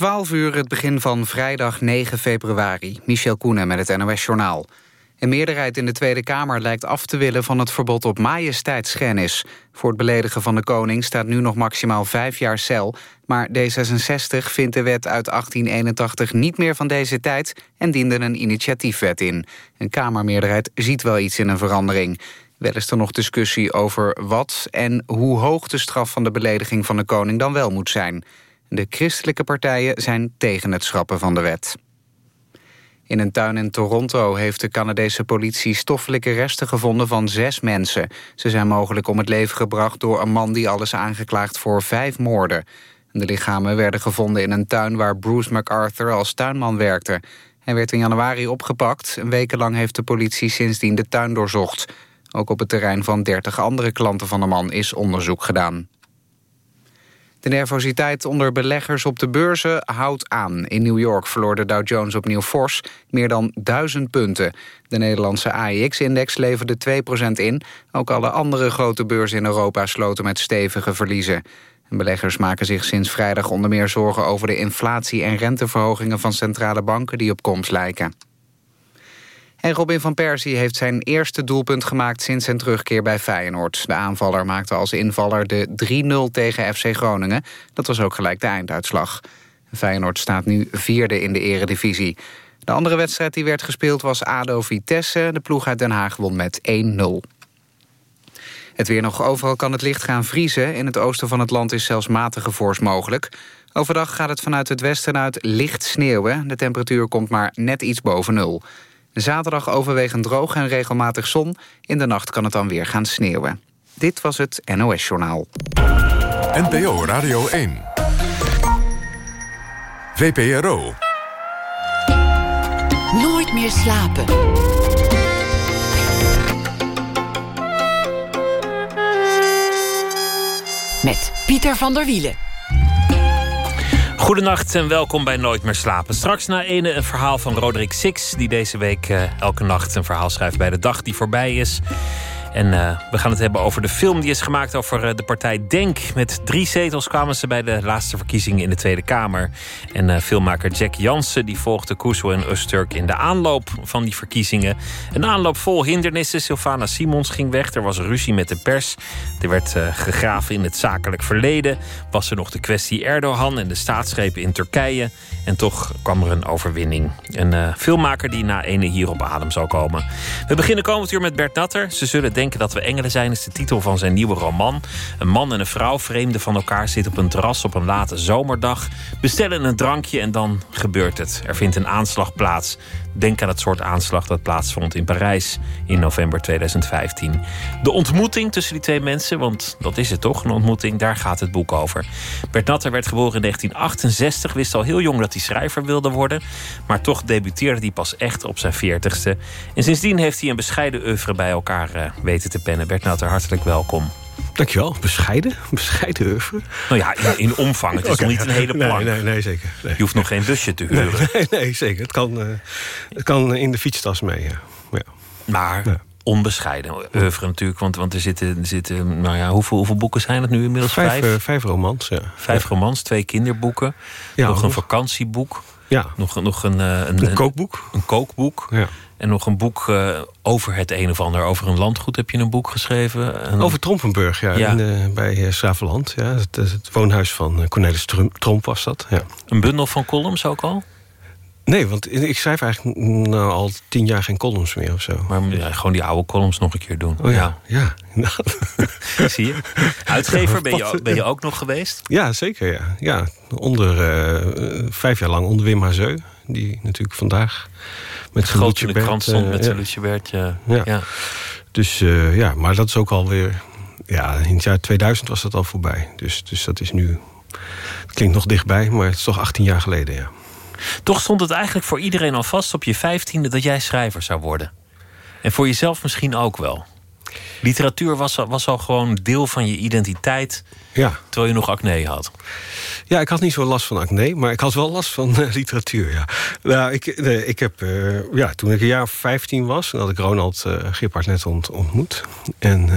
12 uur het begin van vrijdag 9 februari. Michel Koenen met het NOS-journaal. Een meerderheid in de Tweede Kamer lijkt af te willen van het verbod op majesteitsschennis. Voor het beledigen van de koning staat nu nog maximaal vijf jaar cel. Maar D66 vindt de wet uit 1881 niet meer van deze tijd... en diende een initiatiefwet in. Een Kamermeerderheid ziet wel iets in een verandering. Wel is er nog discussie over wat en hoe hoog de straf van de belediging van de koning dan wel moet zijn. De christelijke partijen zijn tegen het schrappen van de wet. In een tuin in Toronto heeft de Canadese politie stoffelijke resten gevonden van zes mensen. Ze zijn mogelijk om het leven gebracht door een man die alles aangeklaagd voor vijf moorden. De lichamen werden gevonden in een tuin waar Bruce MacArthur als tuinman werkte. Hij werd in januari opgepakt. Een wekenlang heeft de politie sindsdien de tuin doorzocht. Ook op het terrein van 30 andere klanten van de man is onderzoek gedaan. De nervositeit onder beleggers op de beurzen houdt aan. In New York verloor de Dow Jones opnieuw fors, meer dan 1000 punten. De Nederlandse AEX-index leverde 2% in. Ook alle andere grote beurzen in Europa sloten met stevige verliezen. Beleggers maken zich sinds vrijdag onder meer zorgen over de inflatie en renteverhogingen van centrale banken die op komst lijken. En Robin van Persie heeft zijn eerste doelpunt gemaakt sinds zijn terugkeer bij Feyenoord. De aanvaller maakte als invaller de 3-0 tegen FC Groningen. Dat was ook gelijk de einduitslag. Feyenoord staat nu vierde in de eredivisie. De andere wedstrijd die werd gespeeld was ADO-Vitesse. De ploeg uit Den Haag won met 1-0. Het weer nog overal kan het licht gaan vriezen. In het oosten van het land is zelfs matige vorst mogelijk. Overdag gaat het vanuit het westen uit licht sneeuwen. De temperatuur komt maar net iets boven nul. Zaterdag overwegend droog en regelmatig zon. In de nacht kan het dan weer gaan sneeuwen. Dit was het NOS Journaal. NPO Radio 1. VPRO. Nooit meer slapen. Met Pieter van der Wielen. Goedenacht en welkom bij Nooit meer slapen. Straks na ene een verhaal van Roderick Six... die deze week uh, elke nacht een verhaal schrijft bij de dag die voorbij is. En uh, we gaan het hebben over de film die is gemaakt over uh, de partij Denk. Met drie zetels kwamen ze bij de laatste verkiezingen in de Tweede Kamer. En uh, filmmaker Jack Jansen die volgde Kuso en Usturk in de aanloop van die verkiezingen. Een aanloop vol hindernissen. Sylvana Simons ging weg. Er was ruzie met de pers. Er werd gegraven in het zakelijk verleden. Was er nog de kwestie Erdogan en de staatsgrepen in Turkije. En toch kwam er een overwinning. Een filmmaker die na ene hier op adem zal komen. We beginnen komend uur met Bert Natter. Ze zullen denken dat we engelen zijn is de titel van zijn nieuwe roman. Een man en een vrouw, vreemden van elkaar, zitten op een terras op een late zomerdag. Bestellen een drankje en dan gebeurt het. Er vindt een aanslag plaats. Denk aan het soort aanslag dat plaatsvond in Parijs in november 2015. De ontmoeting tussen die twee mensen, want dat is het toch, een ontmoeting, daar gaat het boek over. Bert Natter werd geboren in 1968, wist al heel jong dat hij schrijver wilde worden. Maar toch debuteerde hij pas echt op zijn 40ste. En sindsdien heeft hij een bescheiden oeuvre bij elkaar uh, weten te pennen. Bert Natter, hartelijk welkom. Dankjewel. Bescheiden? Bescheiden oeuvre? Nou ja, in, in omvang. Het is okay. nog niet een hele plank. Nee, nee, nee zeker. Nee. Je hoeft nog geen busje te huren. Nee, nee zeker. Het kan, uh, het kan in de fietstas mee, ja. ja. Maar... Ja onbescheiden oeuvre natuurlijk. Want, want er zitten, er zitten nou ja, hoeveel, hoeveel boeken zijn het nu inmiddels? Vijf, vijf? Uh, vijf romans, ja. Vijf romans, twee kinderboeken. Ja, nog een vakantieboek. Ja. Nog, nog een, een, een, kookboek. Een, kookboek. Ja. En nog een boek uh, over het een of ander. Over een landgoed heb je een boek geschreven. En... Over Trompenburg, ja. ja. In, uh, bij uh, Saveland. Ja. Het, het, woonhuis van Cornelis Tromp was dat. Ja. Een bundel van columns ook al? Nee, want ik schrijf eigenlijk nou, al tien jaar geen columns meer of zo. Maar ja, gewoon die oude columns nog een keer doen. Oh ja, ja. ja. Zie je? Uitgever ben je, ben je ook nog geweest? Ja, zeker. Ja. Ja, onder, vijf jaar lang onder Wim Hazeu. Die natuurlijk vandaag met zijn Groot in de krant stond uh, met zijn. Bert, ja. ja. ja. Dus uh, ja, maar dat is ook alweer... Ja, in het jaar 2000 was dat al voorbij. Dus, dus dat is nu... Het klinkt nog dichtbij, maar het is toch 18 jaar geleden, ja. Toch stond het eigenlijk voor iedereen al vast op je vijftiende dat jij schrijver zou worden. En voor jezelf misschien ook wel. Literatuur was, was al gewoon deel van je identiteit. Ja. Terwijl je nog acne had. Ja, ik had niet zo last van acne, maar ik had wel last van uh, literatuur. Ja. Nou, ik, ik heb, uh, ja, toen ik een jaar of 15 was, had ik Ronald uh, Gippard net ont, ontmoet. En,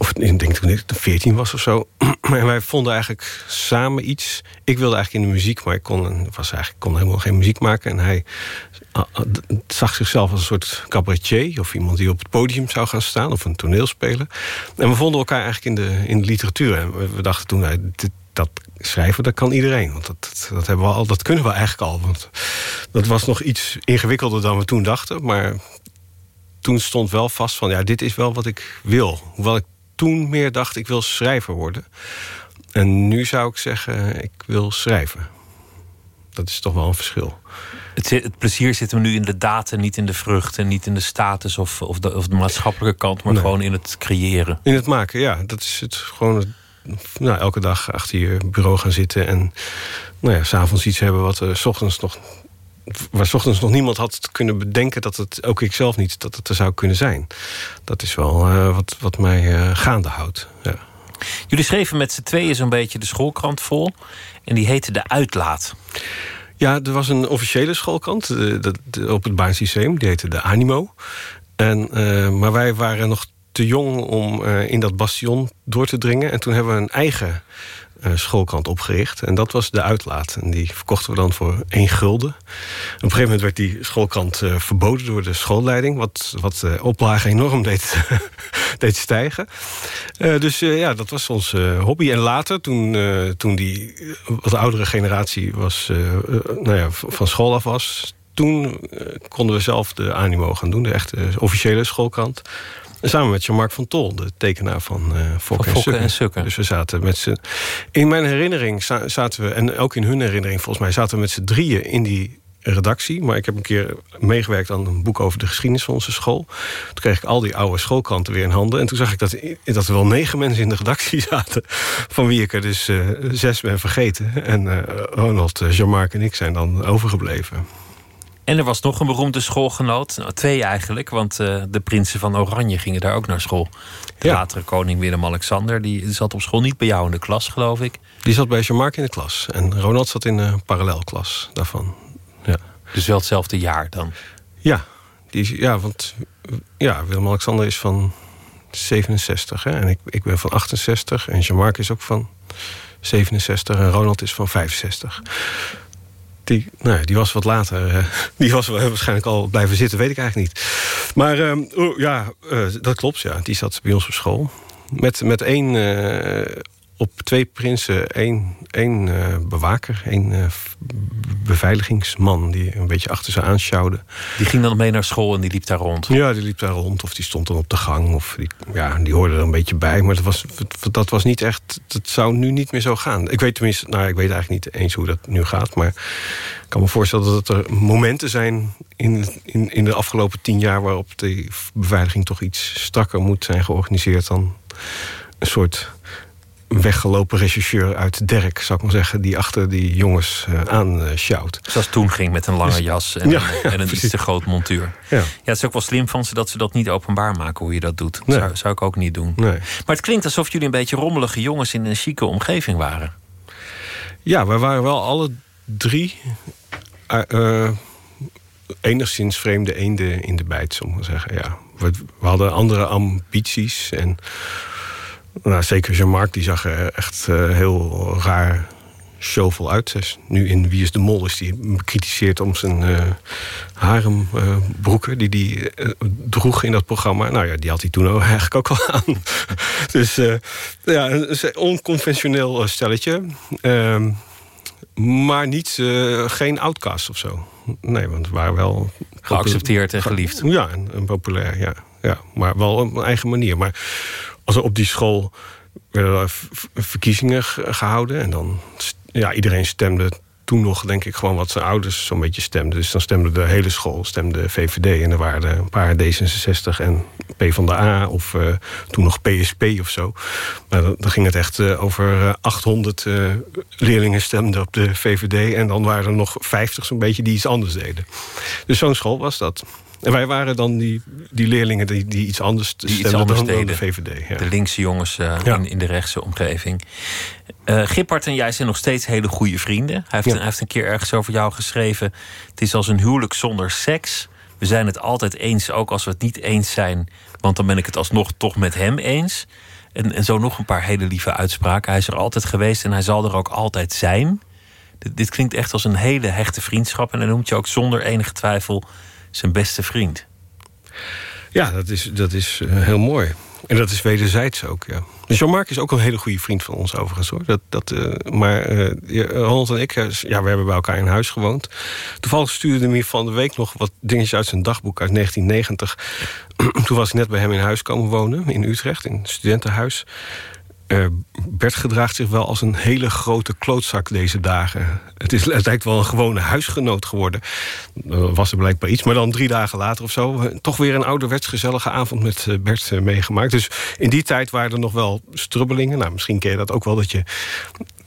of ik denk toen ik 14 was of zo. en wij vonden eigenlijk samen iets. Ik wilde eigenlijk in de muziek, maar ik kon, was eigenlijk, kon helemaal geen muziek maken. En hij ah, ah, zag zichzelf als een soort cabaretier... of iemand die op het podium zou gaan staan, of een toneelspeler. En we vonden elkaar eigenlijk in de, in de literatuur. En we, dachten toen, nou, dat schrijven, dat kan iedereen. Want dat, dat, hebben we al, dat kunnen we eigenlijk al. Want dat was nog iets ingewikkelder dan we toen dachten. Maar toen stond wel vast van, ja, dit is wel wat ik wil. Hoewel ik toen meer dacht, ik wil schrijver worden. En nu zou ik zeggen, ik wil schrijven. Dat is toch wel een verschil. Het, het plezier zit hem nu in de data, niet in de vruchten, niet in de status of, of, de, of de maatschappelijke kant, maar gewoon in het creëren. In het maken, ja. Dat is het gewoon nou, elke dag achter je bureau gaan zitten en nou ja, s'avonds iets hebben wat er s ochtends nog waar ochtends nog niemand had kunnen bedenken... dat het, ook ik zelf niet, dat het er zou kunnen zijn. Dat is wel uh, wat, wat mij uh, gaande houdt. Ja. Jullie schreven met z'n tweeën zo'n beetje de schoolkrant vol. En die heette De Uitlaat. Ja, er was een officiële schoolkrant dat, op het baansysteem. Die heette De Animo. En, maar wij waren nog te jong om in dat bastion door te dringen. En toen hebben we een eigen schoolkrant opgericht. En dat was de uitlaat. En die verkochten we dan voor één gulden. op een gegeven moment werd die schoolkrant uh, verboden door de schoolleiding. Wat, wat de oplage enorm deed, deed stijgen. Dus ja, dat was onze hobby. En later, toen, toen die wat oudere generatie was, nou ja, van school af was... toen konden we zelf de animo gaan doen. De echte officiële schoolkrant. Samen met Jean-Marc van Tol, de tekenaar van uh, en, Sukker. Dus we zaten met z'n... In mijn herinnering zaten we, en ook in hun herinnering volgens mij... zaten we met z'n drieën in die redactie. Maar ik heb een keer meegewerkt aan een boek over de geschiedenis van onze school. Toen kreeg ik al die oude schoolkranten weer in handen. En toen zag ik dat, dat er wel negen mensen in de redactie zaten... van wie ik er dus uh, zes ben vergeten. En uh, Ronald, Jean-Marc en ik zijn dan overgebleven. En er was nog een beroemde schoolgenoot. Nou, twee eigenlijk, want uh, de prinsen van Oranje gingen daar ook naar school. De ja. latere koning Willem-Alexander, die zat op school niet bij jou in de klas, geloof ik. Die zat bij Jean-Marc in de klas. En Ronald zat in een parallelklas daarvan. Ja. Dus wel hetzelfde jaar dan? Ja, die, ja want ja, Willem-Alexander is van 67 hè? en ik, ik ben van 68. En Jean-Marc is ook van 67 en Ronald is van 65 die, nou, die was wat later. Uh, die was waarschijnlijk al blijven zitten, weet ik eigenlijk niet. Maar uh, ja, uh, dat klopt, ja. Die zat bij ons op school. Met, met één op twee prinsen één, één uh, bewaker, één uh, beveiligingsman... die een beetje achter ze aanschouwde. Die ging dan mee naar school en die liep daar rond? Ja, die liep daar rond. Of die stond dan op de gang. Of die, ja, die hoorde er een beetje bij. Maar dat was, dat was niet echt... Dat zou nu niet meer zo gaan. Ik weet tenminste... Nou, ik weet eigenlijk niet eens hoe dat nu gaat. Maar ik kan me voorstellen dat er momenten zijn... in, in, in de afgelopen tien jaar... waarop de beveiliging toch iets strakker moet zijn georganiseerd... dan een soort weggelopen rechercheur uit Derk, zou ik maar zeggen... die achter die jongens uh, aan uh, Zoals toen ging met een lange dus- jas en, ja, en een iets te groot montuur. Ja. ja, het is ook wel slim van ze dat ze dat niet openbaar maken... hoe je dat doet. Nee. Zou, zou ik ook niet doen. Nee. Maar het klinkt alsof jullie een beetje rommelige jongens... in een chique omgeving waren. Ja, wij waren wel alle drie... Uh, enigszins vreemde eenden in de bijt, zou ik maar zeggen. Ja. We, we hadden andere ambities en nou, zeker Jean-Marc, die zag er echt uh, heel raar showvol uit. Dus nu in Wie is de Mol is hij bekritiseerd om zijn uh, harembroeken... Uh, die hij droeg in dat programma. Nou ja, die had hij toen ook eigenlijk ook al aan. dus ja, een onconventioneel stelletje. Ehm, maar niet, geen outcast of zo. Nee, want we waren wel... Geaccepteerd en geliefd. Ja, en, en populair, ja. ja. Maar wel op een eigen manier. Maar als op die school werden verkiezingen gehouden. En dan, ja, iedereen stemde toen nog, denk ik, gewoon wat zijn ouders zo'n beetje stemden. Dus dan stemde de hele school, stemde VVD. En er waren er een paar D66 en PvdA of uh, toen nog PSP of zo. Maar dan, ging het echt uh, over 800 uh, eh, leerlingen stemden op de VVD. En dan waren er nog 50 zo'n beetje die iets anders deden. Dus zo'n school was dat. En wij waren dan die, die leerlingen die, die iets anders die iets anders dan, deden. de VVD. Ja. De linkse jongens uh, in, in de rechtse omgeving. Uh, Gippard en jij zijn nog steeds hele goede vrienden. Hij heeft, hij heeft een keer ergens over jou geschreven... het is als een huwelijk zonder seks. We zijn het altijd eens, ook als we het niet eens zijn. Want dan ben ik het alsnog toch met hem eens. En, en zo nog een paar hele lieve uitspraken. Hij is er altijd geweest en hij zal er ook altijd zijn. Dit, klinkt echt als een hele hechte vriendschap. En hij noemt je ook zonder enige twijfel zijn beste vriend. Ja, dat is, dat is eh, heel mooi. En dat is wederzijds ook, ja. Jean-Marc is ook een hele goede vriend van ons overigens, hoor. Dat, dat, uh, maar uh, Ronald en ik, ja, we hebben bij elkaar in huis gewoond. Toevallig stuurde hij van de week nog wat dingetjes uit zijn dagboek uit 1990. Toen was ik net bij hem in huis komen wonen, in Utrecht, in het studentenhuis. Uh, Bert gedraagt zich wel als een hele grote klootzak deze dagen. Het, is, het lijkt wel een gewone huisgenoot geworden. Uh, was er blijkbaar iets, maar dan drie dagen later of zo... Toch weer een ouderwets gezellige avond met Bert meegemaakt. Dus in die tijd waren er nog wel strubbelingen. Nou, misschien ken je dat ook wel, dat je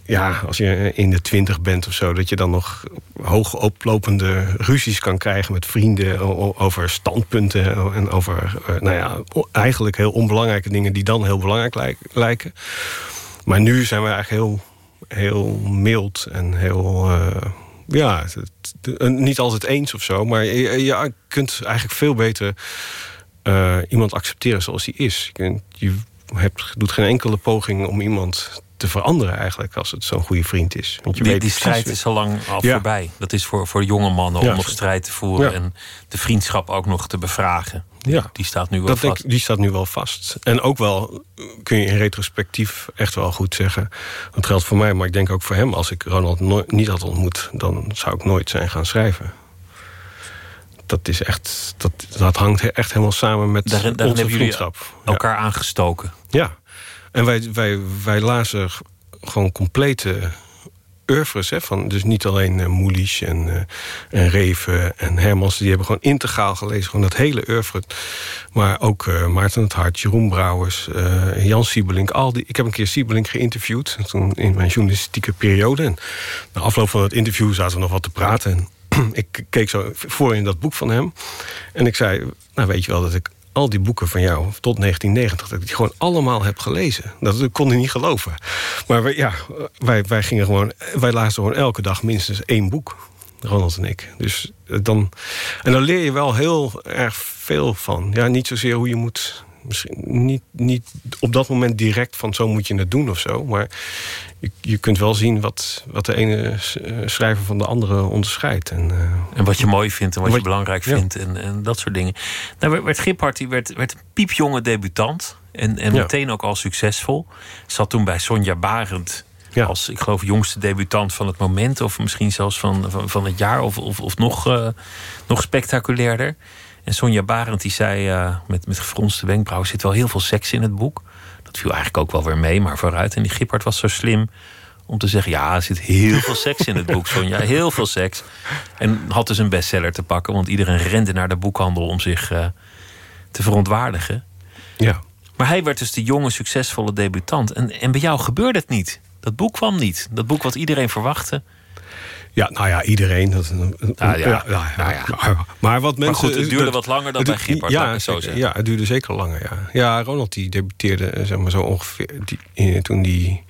ja, als je in de twintig bent of zo... dat je dan nog hoog oplopende ruzies kan krijgen met vrienden... over standpunten en over, nou ja, eigenlijk heel onbelangrijke dingen... die dan heel belangrijk lijken. Maar nu zijn we eigenlijk heel, heel mild en heel... Uh, ja, niet altijd eens of zo. Maar je, je kunt eigenlijk veel beter iemand accepteren zoals hij is. Je hebt, doet geen enkele poging om iemand te veranderen eigenlijk als het zo'n goede vriend is. Want je die, weet die strijd is al lang al voorbij. Dat is voor, voor jonge mannen om nog strijd te voeren en de vriendschap ook nog te bevragen. Ja. Die staat nu wel dat vast. Die staat nu wel vast. En ook wel, kun je in retrospectief echt wel goed zeggen... dat geldt voor mij, maar ik denk ook voor hem... als ik Ronald niet had ontmoet, dan zou ik nooit zijn gaan schrijven. Dat, is echt, dat, dat hangt echt helemaal samen met daarin, daarin onze vriendschap. elkaar aangestoken. Ja, en wij, wij, wij lazen gewoon complete oeuvres. Hè, van, dus niet alleen uh, Moelisch en, uh, en Reven en Hermans. Die hebben gewoon integraal gelezen. Gewoon dat hele oeuvre. Maar ook uh, Maarten het Hart, Jeroen Brouwers, Jan Siebelink. Al die, ik heb een keer Siebelink geïnterviewd. Toen in mijn journalistieke periode. En na afloop van het interview zaten we nog wat te praten. En ik keek zo voor in dat boek van hem. En ik zei, nou weet je wel dat ik al die boeken van jou tot 1990... dat ik die gewoon allemaal heb gelezen. Dat kon ik niet geloven. Maar wij, ja, wij, wij, gingen gewoon, wij lazen gewoon elke dag minstens één boek. Ronald en ik. Dus eh, dan, en dan leer je wel heel erg veel van. Ja, niet zozeer hoe je moet misschien niet, niet op dat moment direct van zo moet je het doen of zo. Maar je, je kunt wel zien wat, wat de ene eh, schrijver van de andere onderscheidt. En, uh, en wat je mooi vindt en wat, je belangrijk vindt en, en dat soort dingen. Nou, werd Giphart die werd, werd een piepjonge debutant. En, en meteen ook al succesvol. Zat toen bij Sonja Barend. Ja. Als, ik geloof, jongste debutant van het moment. Of misschien zelfs van, van, van het jaar. Of, of, of nog, uh, nog spectaculairder. En Sonja Barend die zei uh, met, met gefronste wenkbrauwen... zit wel heel veel seks in het boek. Dat viel eigenlijk ook wel weer mee, maar vooruit. En die Gippard was zo slim om te zeggen... ja, er zit heel veel seks in het boek, Sonja. Heel veel seks. En had dus een bestseller te pakken... want iedereen rende naar de boekhandel om zich uh, te verontwaardigen. Ja. Maar hij werd dus de jonge, succesvolle debutant. En, en bij jou gebeurde het niet. Dat boek kwam niet. Dat boek wat iedereen verwachtte... Ja, nou ja, iedereen. Dat, ah, ja, ja, nou ja, Maar, maar, wat mensen. Maar goed, het duurde wat langer dan bij Gippard, ja, zo zeggen. Ja, het duurde zeker langer, ja. Ja, Ronald die debuteerde eh, zeg maar zo ongeveer die, toen die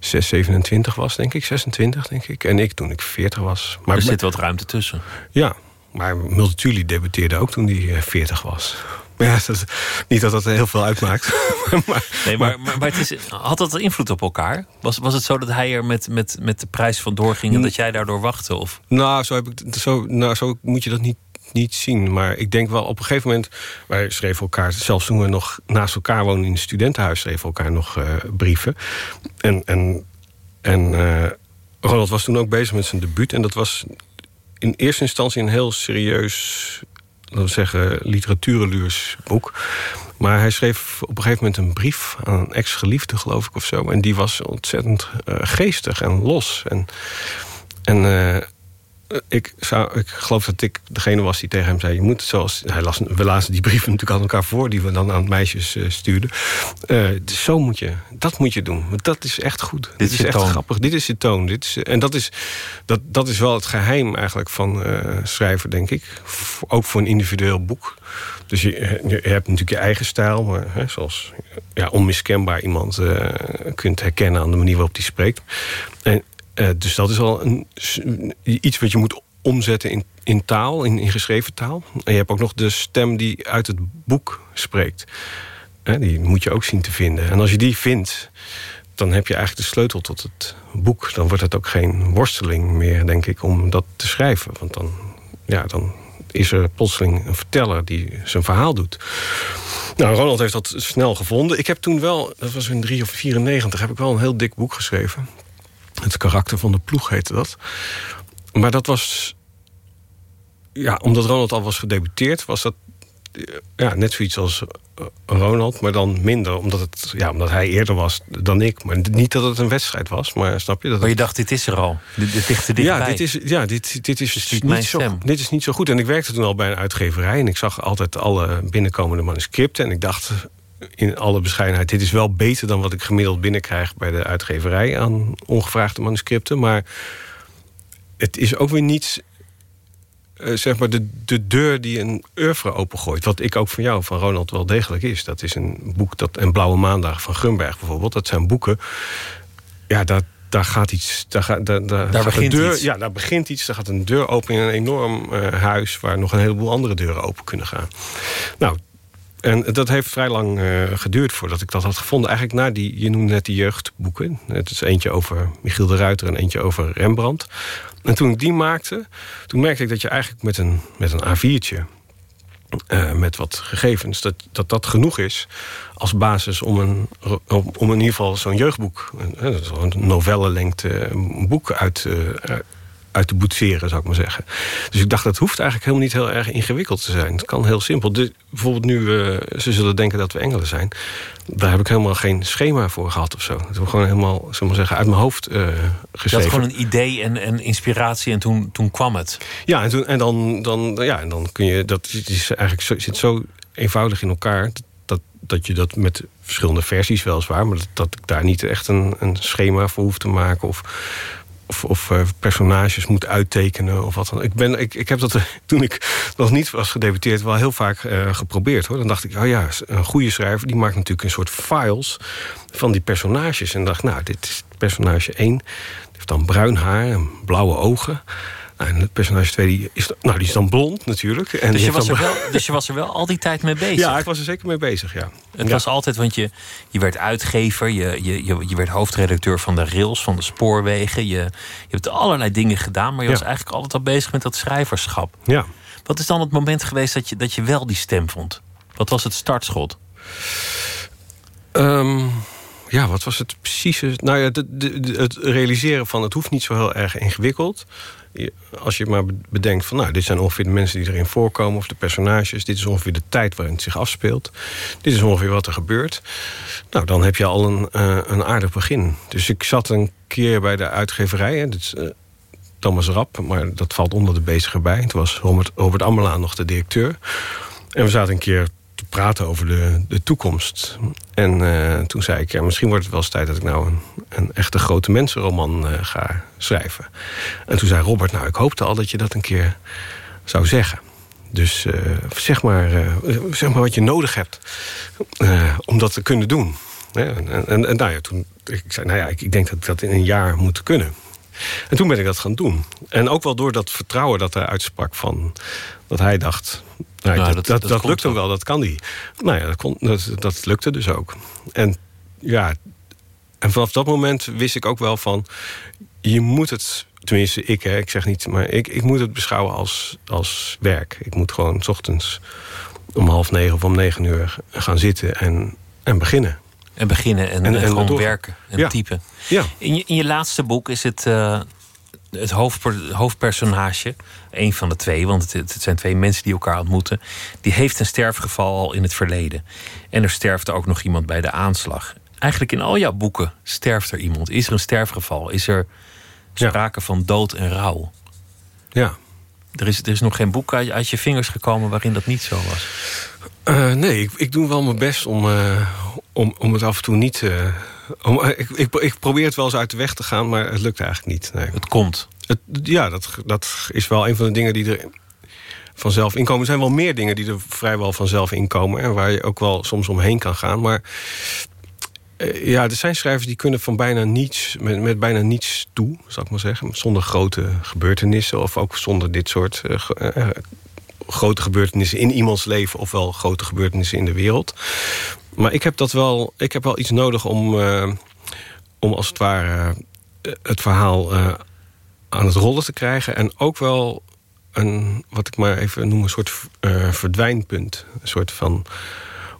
6, 27 was, denk ik. 26, denk ik. En ik toen ik 40 was. Maar er zit wat ruimte tussen. Ja, maar Multatuli debuteerde ook toen hij 40 eh, Ja, dat, niet dat dat heel veel uitmaakt. maar, nee, maar, maar, maar het is, had dat invloed op elkaar? Was, was het zo dat hij er met, met, met de prijs vandoor ging en dat jij daardoor wachtte? Of? Nou, zo, heb ik, zo, nou, zo moet je dat niet, niet zien. Maar ik denk wel op een gegeven moment... wij schreven elkaar, zelfs toen we nog naast elkaar woonden in het studentenhuis... schreven elkaar nog uh, brieven. En, en, en uh, Ronald was toen ook bezig met zijn debuut. En dat was in eerste instantie een heel serieus laten zeggen, literatuurluurs boek. Maar hij schreef op een gegeven moment een brief aan een ex-geliefde, geloof ik, of zo. En die was ontzettend uh, geestig en los. En, en eh, ik, zou, ik geloof dat ik degene was die tegen hem zei... Je moet zoals, hij las, we lazen die brieven natuurlijk aan elkaar voor... die we dan aan meisjes uh, stuurden. Uh, dus zo moet je, dat moet je doen. Want dat is echt goed. Dit, is, echt grappig. Dit is je toon. Dit is, en dat is, dat, dat is wel het geheim eigenlijk van uh, schrijven, denk ik. Ook voor een individueel boek. Dus je, je hebt natuurlijk je eigen stijl. Maar, hè, zoals ja, onmiskenbaar iemand kunt herkennen... aan de manier waarop hij spreekt. En uh, dus dat is al een, iets wat je moet omzetten in, in taal, in, in geschreven taal. En je hebt ook nog de stem die uit het boek spreekt. Hè, die moet je ook zien te vinden. En als je die vindt, dan heb je eigenlijk de sleutel tot het boek. Dan wordt het ook geen worsteling meer, denk ik, om dat te schrijven. Want dan, ja, dan is er plotseling een verteller die zijn verhaal doet. Nou, Ronald heeft dat snel gevonden. Ik heb toen wel, dat was in 3 of 94, heb ik wel een heel dik boek geschreven. Het karakter van de ploeg heette dat. Maar dat was... Ja, omdat Ronald al was gedebuteerd, was dat ja, net zoiets als eh, Ronald, maar dan minder. Omdat, het, ja, omdat hij eerder was dan ik. Maar niet dat het een wedstrijd was, maar snap je? Dat maar je dacht, dit is er al. Dit, dit ligt er dichtbij. Ja, dit is, ja, dit, dit, is niet, niet zo, dit is niet zo goed. En ik werkte toen al bij een uitgeverij... en ik zag altijd alle binnenkomende manuscripten... en ik dacht in alle bescheidenheid... dit is wel beter dan wat ik gemiddeld binnenkrijg... bij de uitgeverij aan ongevraagde manuscripten. Maar het is ook weer niets uh, zeg maar de, de deur die een oeuvre opengooit. Wat ik ook van jou, van Ronald, wel degelijk is. Dat is een boek, dat, en Blauwe Maandag van Grunberg bijvoorbeeld. Dat zijn boeken, ja, dat, daar gaat iets. Daar, gaat, daar, daar, daar begint deur, iets. Ja, daar begint iets. Daar gaat een deur open in een enorm uh, huis waar nog een heleboel andere deuren open kunnen gaan. Nou, en dat heeft vrij lang uh, geduurd voordat ik dat had gevonden. Eigenlijk na die, je noemde net die jeugdboeken. Het is eentje over Michiel de Ruiter en eentje over Rembrandt. En toen ik die maakte, toen merkte ik dat je eigenlijk met een, met een A4'tje... Uh, met wat gegevens, dat, dat dat genoeg is als basis om, een, om in ieder geval zo'n jeugdboek... een, een novellelengte boek uit, uit te boetseren, zou ik maar zeggen. Dus ik dacht, dat hoeft eigenlijk helemaal niet heel erg ingewikkeld te zijn. Het kan heel simpel. De, bijvoorbeeld nu, uh, ze zullen denken dat we engelen zijn. Daar heb ik helemaal geen schema voor gehad of zo. Dat heb ik gewoon helemaal, zeg maar zeggen, uit mijn hoofd uh, geschreven. Je had gewoon een idee en, en inspiratie en toen, toen kwam het. Ja, en, toen, en, dan, dan, ja, en dan kun je, dat is eigenlijk zo, zit zo eenvoudig in elkaar... Dat, dat je dat met verschillende versies weliswaar... maar dat, dat ik daar niet echt een, een schema voor hoef te maken... of of, of uh, personages moet uittekenen of wat dan. Ik, ben, ik, ik heb dat toen ik nog niet was gedebuteerd wel heel vaak uh, geprobeerd. hoor. Dan dacht ik, oh ja, een goede schrijver die maakt natuurlijk een soort files van die personages. En dacht, nou, dit is personage 1. Die heeft dan bruin haar en blauwe ogen. Nou, en het personage 2 die is, nou, die is dan blond natuurlijk. En dus, je was dan... er wel, dus je was er wel al die tijd mee bezig? Ja, ik was er zeker mee bezig, ja. Het ja. was altijd, want je, je werd uitgever... Je, je, je, je werd hoofdredacteur van de rails, van de spoorwegen. Je, je hebt allerlei dingen gedaan... maar je Ja. was eigenlijk altijd al bezig met dat schrijverschap. Ja. Wat is dan het moment geweest dat je, dat je wel die stem vond? Wat was het startschot? Ehm, ja, wat was het precieze? Nou ja, het realiseren van het hoeft niet zo heel erg ingewikkeld. Als je maar bedenkt van, nou, dit zijn ongeveer de mensen die erin voorkomen... of de personages, dit is ongeveer de tijd waarin het zich afspeelt. Dit is ongeveer wat er gebeurt. Nou, dan heb je al een, eh, een aardig begin. Dus ik zat een keer bij de uitgeverij... Hè, dit is, eh, Thomas Rap, maar dat valt onder de bezige bij. Toen was Robert, Robert Ammerlaan nog de directeur. En we zaten een keer te praten over de, de toekomst. En eh, toen zei ik, ja, misschien wordt het wel eens tijd... dat ik nou een, een echte grote mensenroman eh, ga schrijven. En toen zei Robert, nou, ik hoopte al dat je dat een keer zou zeggen. Dus eh, zeg, maar, zeg maar wat je nodig hebt om dat te kunnen doen. En, en, en nou ja, toen ik zei, nou ja, ik, ik denk dat ik dat in een jaar moet kunnen. En toen ben ik dat gaan doen. En ook wel door dat vertrouwen dat hij uitsprak van... dat hij dacht, nou, Nou, dat, dat- lukt hem wel. dat kan hij. Nou ja, dat, kon, dat, dat lukte dus ook. En ja, en vanaf dat moment wist ik ook wel van... je moet het, tenminste ik, hè, ik zeg niet... maar ik, ik moet het beschouwen als, als werk. Ik moet gewoon 's ochtends om half negen of om negen uur gaan zitten en, en beginnen. En beginnen en, En- en gewoon werken en Ja. typen. Ja, In je, in je laatste boek is het, eh, het hoofdper- hoofdpersonage, een van de twee, want het, het zijn twee mensen die elkaar ontmoeten, die heeft een sterfgeval al in het verleden. En er sterft ook nog iemand bij de aanslag. Eigenlijk in al jouw boeken sterft er iemand. Is er een sterfgeval? Is er Ja. sprake van dood en rouw? ja. Er is, er is nog geen boek uit, uit je vingers gekomen waarin dat niet zo was. Eh, nee, ik, ik doe wel mijn best om, eh, om, om het af en toe niet... eh, om, eh, ik, ik, ik probeer het wel eens uit de weg te gaan, maar het lukt eigenlijk niet. Nee. Het komt. Het, ja, dat, dat is wel een van de dingen die er vanzelf inkomen. Er zijn wel meer dingen die er vrijwel vanzelf inkomen... en waar je ook wel soms omheen kan gaan. Maar eh, ja, er zijn schrijvers die kunnen van bijna niets... met, met bijna niets toe, zal ik maar zeggen. Zonder grote gebeurtenissen of ook zonder dit soort... grote gebeurtenissen in iemands leven... ofwel grote gebeurtenissen in de wereld. Maar ik heb dat wel. Ik heb wel iets nodig om, eh, om als het ware eh, het verhaal eh, aan het rollen te krijgen. En ook wel een, wat ik maar even noem, een soort verdwijnpunt. Een soort van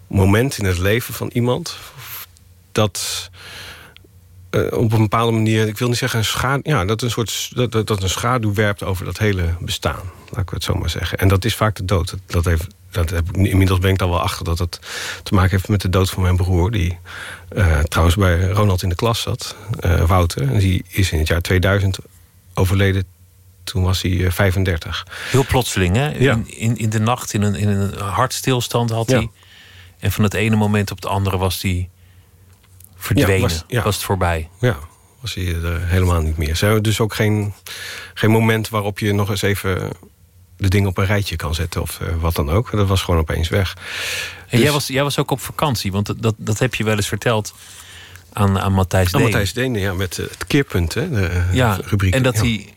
moment in het leven van iemand. Dat op een bepaalde manier, ik wil niet zeggen een schaduw, ja, dat een soort dat, dat, een schaduw werpt over dat hele bestaan. Laat ik het zo maar zeggen. En dat is vaak de dood. Dat heeft, dat heb inmiddels ben ik dan wel achter dat het te maken heeft met de dood van mijn broer. Die eh, trouwens bij Ronald in de klas zat, eh, Wouter. En die is in het jaar 2000 overleden. Toen was hij eh, 35. Heel plotseling, hè? Ja. In, in, in de nacht, in een, in een hartstilstand had Ja. hij. En van het ene moment op het andere was hij verdwenen. Ja, was, het voorbij. Ja, was hij er helemaal niet meer. Ze hebben dus ook geen, geen moment waarop je nog eens even de dingen op een rijtje kan zetten of eh, wat dan ook. Dat was gewoon opeens weg. En jij, Dus- was, jij was ook op vakantie, want dat, dat, heb je wel eens verteld aan, aan Matthijs Deen. Matthijs Deen, ja, met eh, het keerpunt, hè, de eh, Ja, rubriek. en dat ja. hij...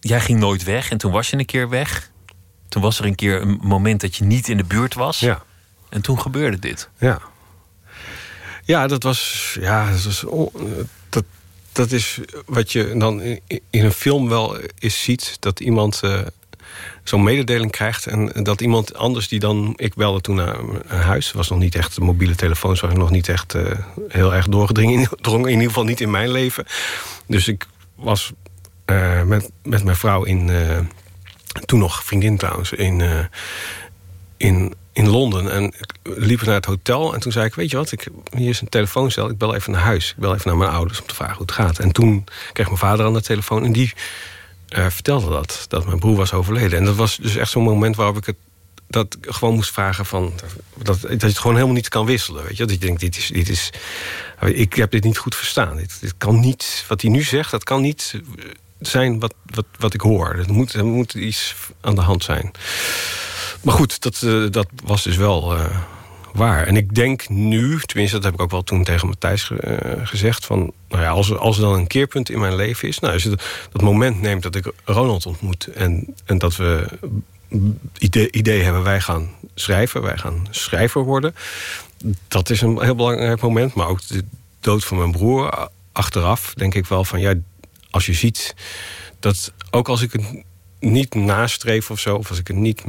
Jij ging nooit weg en toen was je een keer weg. Toen was er een keer een moment dat je niet in de buurt was. Ja, En toen gebeurde dit. ja. Ja, dat was... Ja, dat, was on- dat, dat is wat je dan in, in een film wel eens ziet. Dat iemand zo'n mededeling krijgt. En dat iemand anders die dan... Ik belde toen naar huis. Was nog niet echt... Mobiele telefoons waren nog niet echt eh, heel erg doorgedrongen. Drongen in ieder geval niet in mijn leven. Dus ik was eh, met, met mijn vrouw in... eh, toen nog vriendin trouwens, in, in, in Londen. En liep naar het hotel en toen zei ik... weet je wat, ik, hier is een telefooncel, ik bel even naar huis. Ik bel even naar mijn ouders om te vragen hoe het gaat. En toen kreeg mijn vader aan de telefoon en die eh, vertelde dat. Dat mijn broer was overleden. En dat was dus echt zo'n moment waarop ik het dat gewoon moest vragen van... Dat, dat je het gewoon helemaal niet kan wisselen. Weet je? Dat je denkt, dit is, dit is, ik heb dit niet goed verstaan. Dit, dit kan niet, wat hij nu zegt, dat kan niet zijn wat, wat, wat ik hoor. Er moet, er moet iets aan de hand zijn. Maar goed, dat, eh, dat was dus wel eh, waar. En ik denk nu, tenminste dat heb ik ook wel toen tegen Matthijs eh, gezegd... van, nou ja, als als er dan een keerpunt in mijn leven is... Nou, als je dat, moment neemt dat ik Ronald ontmoet... en, en dat we idee, idee hebben, wij gaan schrijven, wij gaan schrijver worden... dat is een heel belangrijk moment. Maar ook de dood van mijn broer achteraf denk ik wel van... ja, als je ziet dat ook als ik het niet nastreef of zo... of als ik het niet...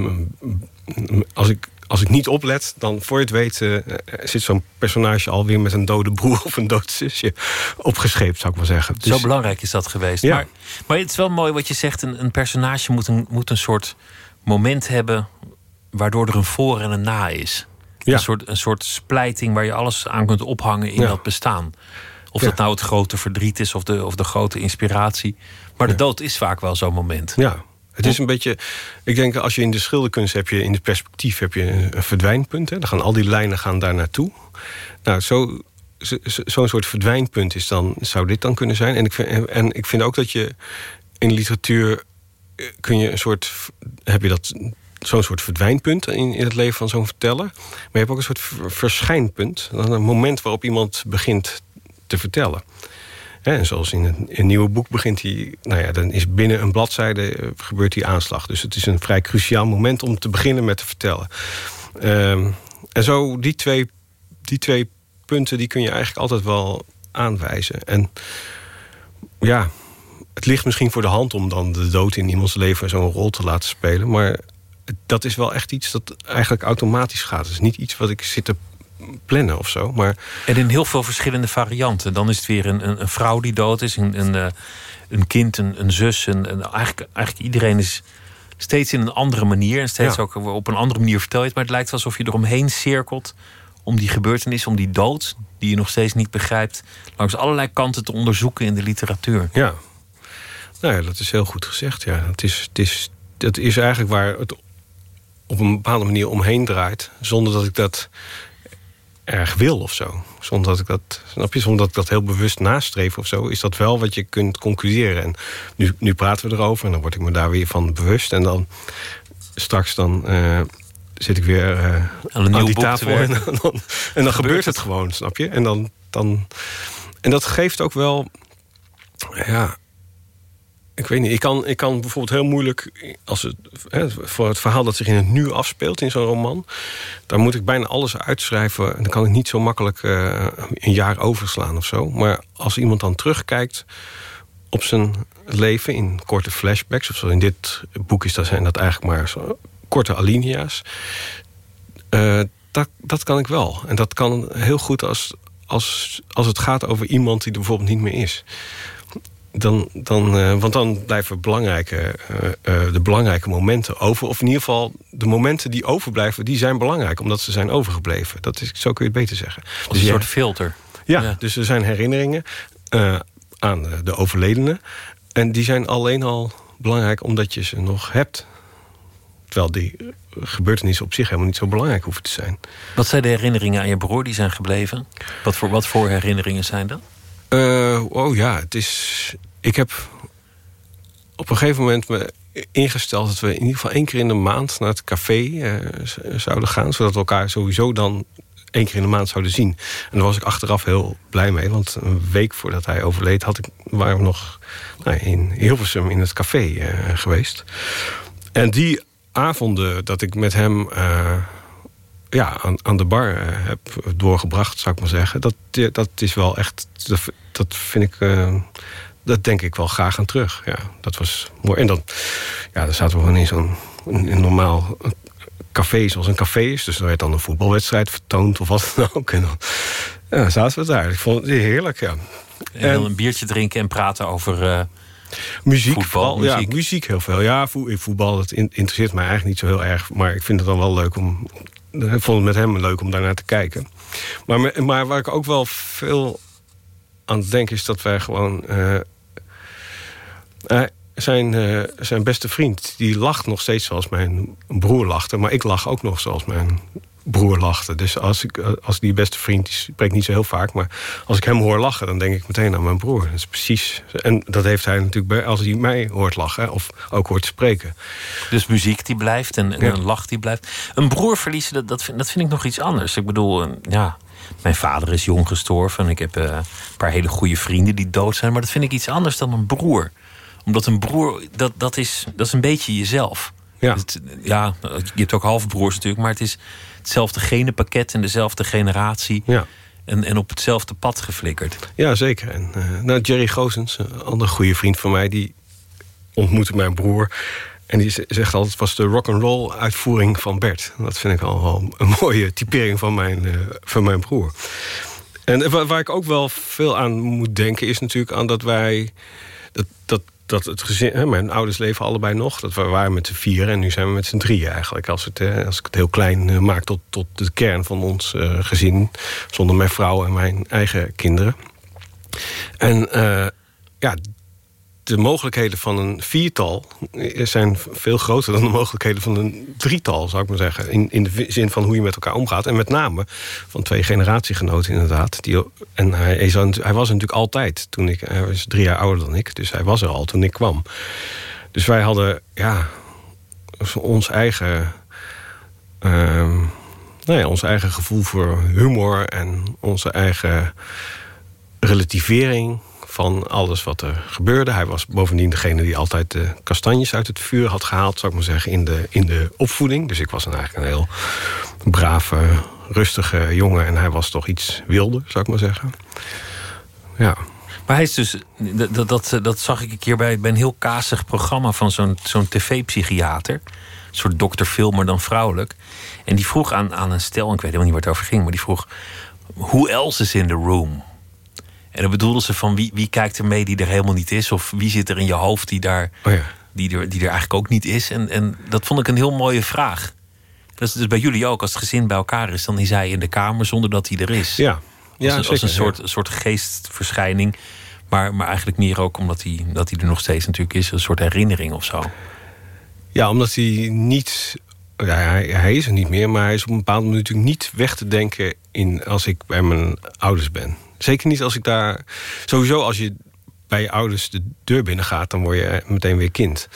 als ik, als ik niet oplet, dan voor je het weet... eh, zit zo'n personage alweer met een dode broer of een dood zusje opgescheept, zou ik maar zeggen. Zo Dus- belangrijk is dat geweest. Ja. Maar, maar het is wel mooi wat je zegt. Een, een personage moet een, moet een soort moment hebben... waardoor er een voor en een na is. Ja. Een, soort, een soort splijting waar je alles aan kunt ophangen in Ja. dat bestaan. Of Ja. dat nou het grote verdriet is of de, of de grote inspiratie. Maar de dood is vaak wel zo'n moment. Ja, het is een beetje... Ik denk, als je in de schilderkunst heb je... in het perspectief heb je een verdwijnpunt. Hè. Dan gaan al die lijnen gaan daar naartoe. Nou, zo, zo- zo- zo'n soort verdwijnpunt is dan, zou dit dan kunnen zijn. En ik, vind, en ik vind ook dat je in de literatuur... eh, kun je een soort... heb je dat zo'n soort verdwijnpunt in, in het leven van zo'n verteller. Maar je hebt ook een soort ver- verschijnpunt. Een moment waarop iemand begint te vertellen. En zoals in een, een nieuwe boek begint hij... Nou ja, dan is binnen een bladzijde eh, gebeurt die aanslag. Dus het is een vrij cruciaal moment om te beginnen met te vertellen. Ehm, en zo, die twee, die twee punten... die kun je eigenlijk altijd wel aanwijzen. En ja, het ligt misschien voor de hand... om dan de dood in iemands leven zo'n rol te laten spelen. Maar dat is wel echt iets dat eigenlijk automatisch gaat. Het is niet iets wat ik zit te plannen of zo. Maar En in heel veel verschillende varianten. Dan is het weer een, een, een vrouw die dood is, een, een, eh, een kind, een, een zus. Een, een- eigenlijk, eigenlijk iedereen is steeds in een andere manier. En steeds Ja. ook op een andere manier vertel je het. Maar het lijkt alsof je eromheen cirkelt. Om die gebeurtenis, om die dood, die je nog steeds niet begrijpt. langs allerlei kanten te onderzoeken in de literatuur. Ja. Nou ja, dat is heel goed gezegd. Ja. Het, is, het, is, het is eigenlijk waar het op een bepaalde manier omheen draait... zonder dat ik dat erg wil of zo. Zonder dat ik dat, snap je? Zonder dat ik dat heel bewust nastreef of zo... is dat wel wat je kunt concluderen. En nu, nu praten we erover en dan word ik me daar weer van bewust. En dan straks dan... eh, zit ik weer eh, Aan een nieuw aan die tafel en dan, en dan gebeurt het. het gewoon, snap je? En, dan, dan, en dat geeft ook wel... Ja, ik weet niet, ik kan, ik kan bijvoorbeeld heel moeilijk... Als het, hè, voor het verhaal dat zich in het nu afspeelt in zo'n roman... daar moet ik bijna alles uitschrijven. En dan kan ik niet zo makkelijk uh, een jaar overslaan of zo. Maar als iemand dan terugkijkt op zijn leven in korte flashbacks... of zo in dit boek is dat, zijn dat eigenlijk maar zo korte alinea's... Uh, dat, dat kan ik wel. En dat kan heel goed als, als, als het gaat over iemand die er bijvoorbeeld niet meer is dan, dan, uh, want dan blijven belangrijke, uh, uh, de belangrijke momenten over. Of in ieder geval, de momenten die overblijven... die zijn belangrijk, omdat ze zijn overgebleven. Dat is, zo kun je het beter zeggen. Als een soort filter. Ja, ja, dus er zijn herinneringen aan de overledene. En die zijn alleen al belangrijk omdat je ze nog hebt. Terwijl die gebeurtenissen op zich helemaal niet zo belangrijk hoeven te zijn. Wat zijn de herinneringen aan je broer die zijn gebleven? Wat voor, wat voor herinneringen zijn dat? Uh, oh ja, het is. Ik heb op een gegeven moment me ingesteld dat we in ieder geval één keer in de maand naar het café uh, zouden gaan. Zodat we elkaar sowieso dan één keer in de maand zouden zien. En daar was ik achteraf heel blij mee. Want een week voordat hij overleed had ik, waren we nog nou, in Hilversum in het café uh, geweest. En die avonden dat ik met hem ja, aan, aan de bar heb doorgebracht, zou ik maar zeggen. Dat, dat is wel echt dat vind ik... Uh, dat denk ik wel graag aan terug. Ja, dat was mooi. En dan, ja, dan zaten we gewoon in zo'n een normaal café zoals een café is. Dus er werd dan een voetbalwedstrijd vertoond of wat dan ook. En dan ja, zaten we daar. Ik vond het heerlijk, ja. En, dan een biertje drinken en praten over... Uh, muziek, voetbal, vooral, muziek. Ja, muziek heel veel. Ja, voetbal dat interesseert mij eigenlijk niet zo heel erg. Maar ik vind het dan wel leuk om... Ik vond het met hem leuk om daarnaar te kijken. Maar, maar waar ik ook wel veel aan denken is dat wij gewoon... Uh, zijn, uh, zijn beste vriend, die lacht nog steeds zoals mijn broer lachte. Maar ik lach ook nog zoals mijn broer lachte. Dus als, ik, als die beste vriend, die spreekt niet zo heel vaak... maar als ik hem hoor lachen, dan denk ik meteen aan mijn broer. Dat is precies... En dat heeft hij natuurlijk bij, als hij mij hoort lachen... of ook hoort spreken. Dus muziek die blijft en, en een lach die blijft. Een broer verliezen, dat, dat, vind, dat vind ik nog iets anders. Ik bedoel, ja, mijn vader is jong gestorven. En ik heb uh, een paar hele goede vrienden die dood zijn. Maar dat vind ik iets anders dan een broer. Omdat een broer, dat, dat, is, dat is een beetje jezelf. Ja. Het, ja, je hebt ook halfbroers natuurlijk. Maar het is hetzelfde genenpakket en dezelfde generatie. Ja. En, en op hetzelfde pad geflikkerd. Ja, zeker. En, uh, nou, Jerry Gozens, een andere goede vriend van mij... die ontmoette mijn broer en die zegt altijd, het was de rock and roll uitvoering van Bert. Dat vind ik al wel een mooie typering van mijn, uh, van mijn broer. En waar ik ook wel veel aan moet denken... is natuurlijk aan dat wij... dat, dat, dat het gezin, hè, mijn ouders leven allebei nog. Dat we waren met z'n vieren en nu zijn we met z'n drieën eigenlijk. Als, het, als ik het heel klein uh, maak tot, tot de kern van ons uh, gezin. Zonder mijn vrouw en mijn eigen kinderen. En ja, de mogelijkheden van een viertal zijn veel groter dan de mogelijkheden van een drietal, zou ik maar zeggen. In, in de zin van hoe je met elkaar omgaat. En met name van twee generatiegenoten inderdaad. Die, en hij, hij was natuurlijk altijd toen ik. Hij was drie jaar ouder dan ik, dus hij was er al toen ik kwam. Dus wij hadden ja, ons eigen. Uh, nou ja, ons eigen gevoel voor humor en onze eigen relativering van alles wat er gebeurde. Hij was bovendien degene die altijd de kastanjes uit het vuur had gehaald... zou ik maar zeggen, in de, in de opvoeding. Dus ik was dan eigenlijk een heel brave, rustige jongen... en hij was toch iets wilder, zou ik maar zeggen. Ja. Maar hij is dus, dat, dat, dat zag ik een keer bij, bij een heel kazig programma... van zo'n zo'n tv-psychiater. Een soort dokter maar dan vrouwelijk. En die vroeg aan, aan een stel, ik weet helemaal niet waar het over ging... maar die vroeg, who else is in the room? En dan bedoelden ze van wie, wie kijkt er mee die er helemaal niet is? Of wie zit er in je hoofd die, daar, oh ja. die, er, die er eigenlijk ook niet is? En, en dat vond ik een heel mooie vraag. Dat is dus bij jullie ook. Als het gezin bij elkaar is, dan is hij in de kamer zonder dat hij er is. Ja, ja als, een, als een soort, soort geestverschijning. Maar, maar eigenlijk meer ook omdat hij, dat hij er nog steeds natuurlijk is. Een soort herinnering of zo. Ja, omdat hij niet... Ja, hij, hij is er niet meer, maar hij is op een bepaald moment natuurlijk niet weg te denken... in als ik bij mijn ouders ben. Zeker niet als ik daar... Sowieso als je bij je ouders de deur binnen gaat... dan word je meteen weer kind.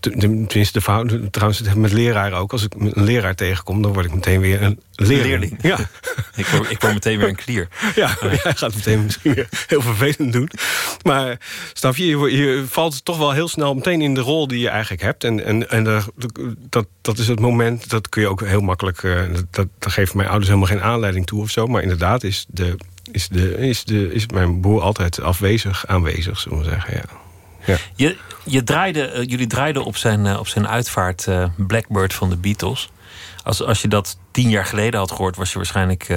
tenminste, de verhouding, trouwens met leraren ook. Als ik een leraar tegenkom, dan word ik meteen weer een leerling. Ja. ik, word, ik word meteen weer een klier. Ja, jij gaat meteen misschien weer heel vervelend doen. Maar snap je, je, je, valt toch wel heel snel meteen in de rol die je eigenlijk hebt. En, en, en dat, dat is het moment, dat kun je ook heel makkelijk... Uh, dat, dat geeft mijn ouders helemaal geen aanleiding toe of zo. Maar inderdaad is, de, is, de, is, de, is mijn broer altijd afwezig, aanwezig, zullen we zeggen, ja. Ja. Je, je draaide, eh, jullie draaiden op zijn, uh, op zijn uitvaart uh, Blackbird van de Beatles. Als, als je dat tien jaar geleden had gehoord, was je waarschijnlijk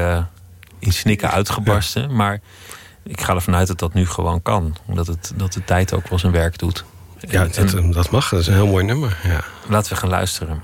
in snikken uitgebarsten. Maar ik ga ervan uit dat dat nu gewoon kan. Omdat het, dat de tijd ook wel zijn werk doet. Ja, dat, en, dat mag. Dat is een heel mooi nummer. Ja. Laten we gaan luisteren.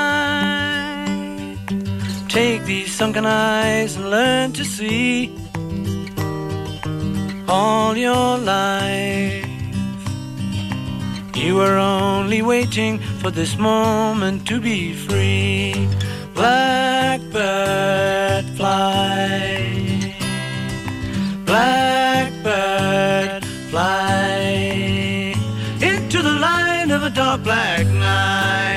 Take these sunken eyes and learn to see all your life. You were only waiting for this moment to be free. Blackbird fly. Blackbird fly into the light of a dark black night.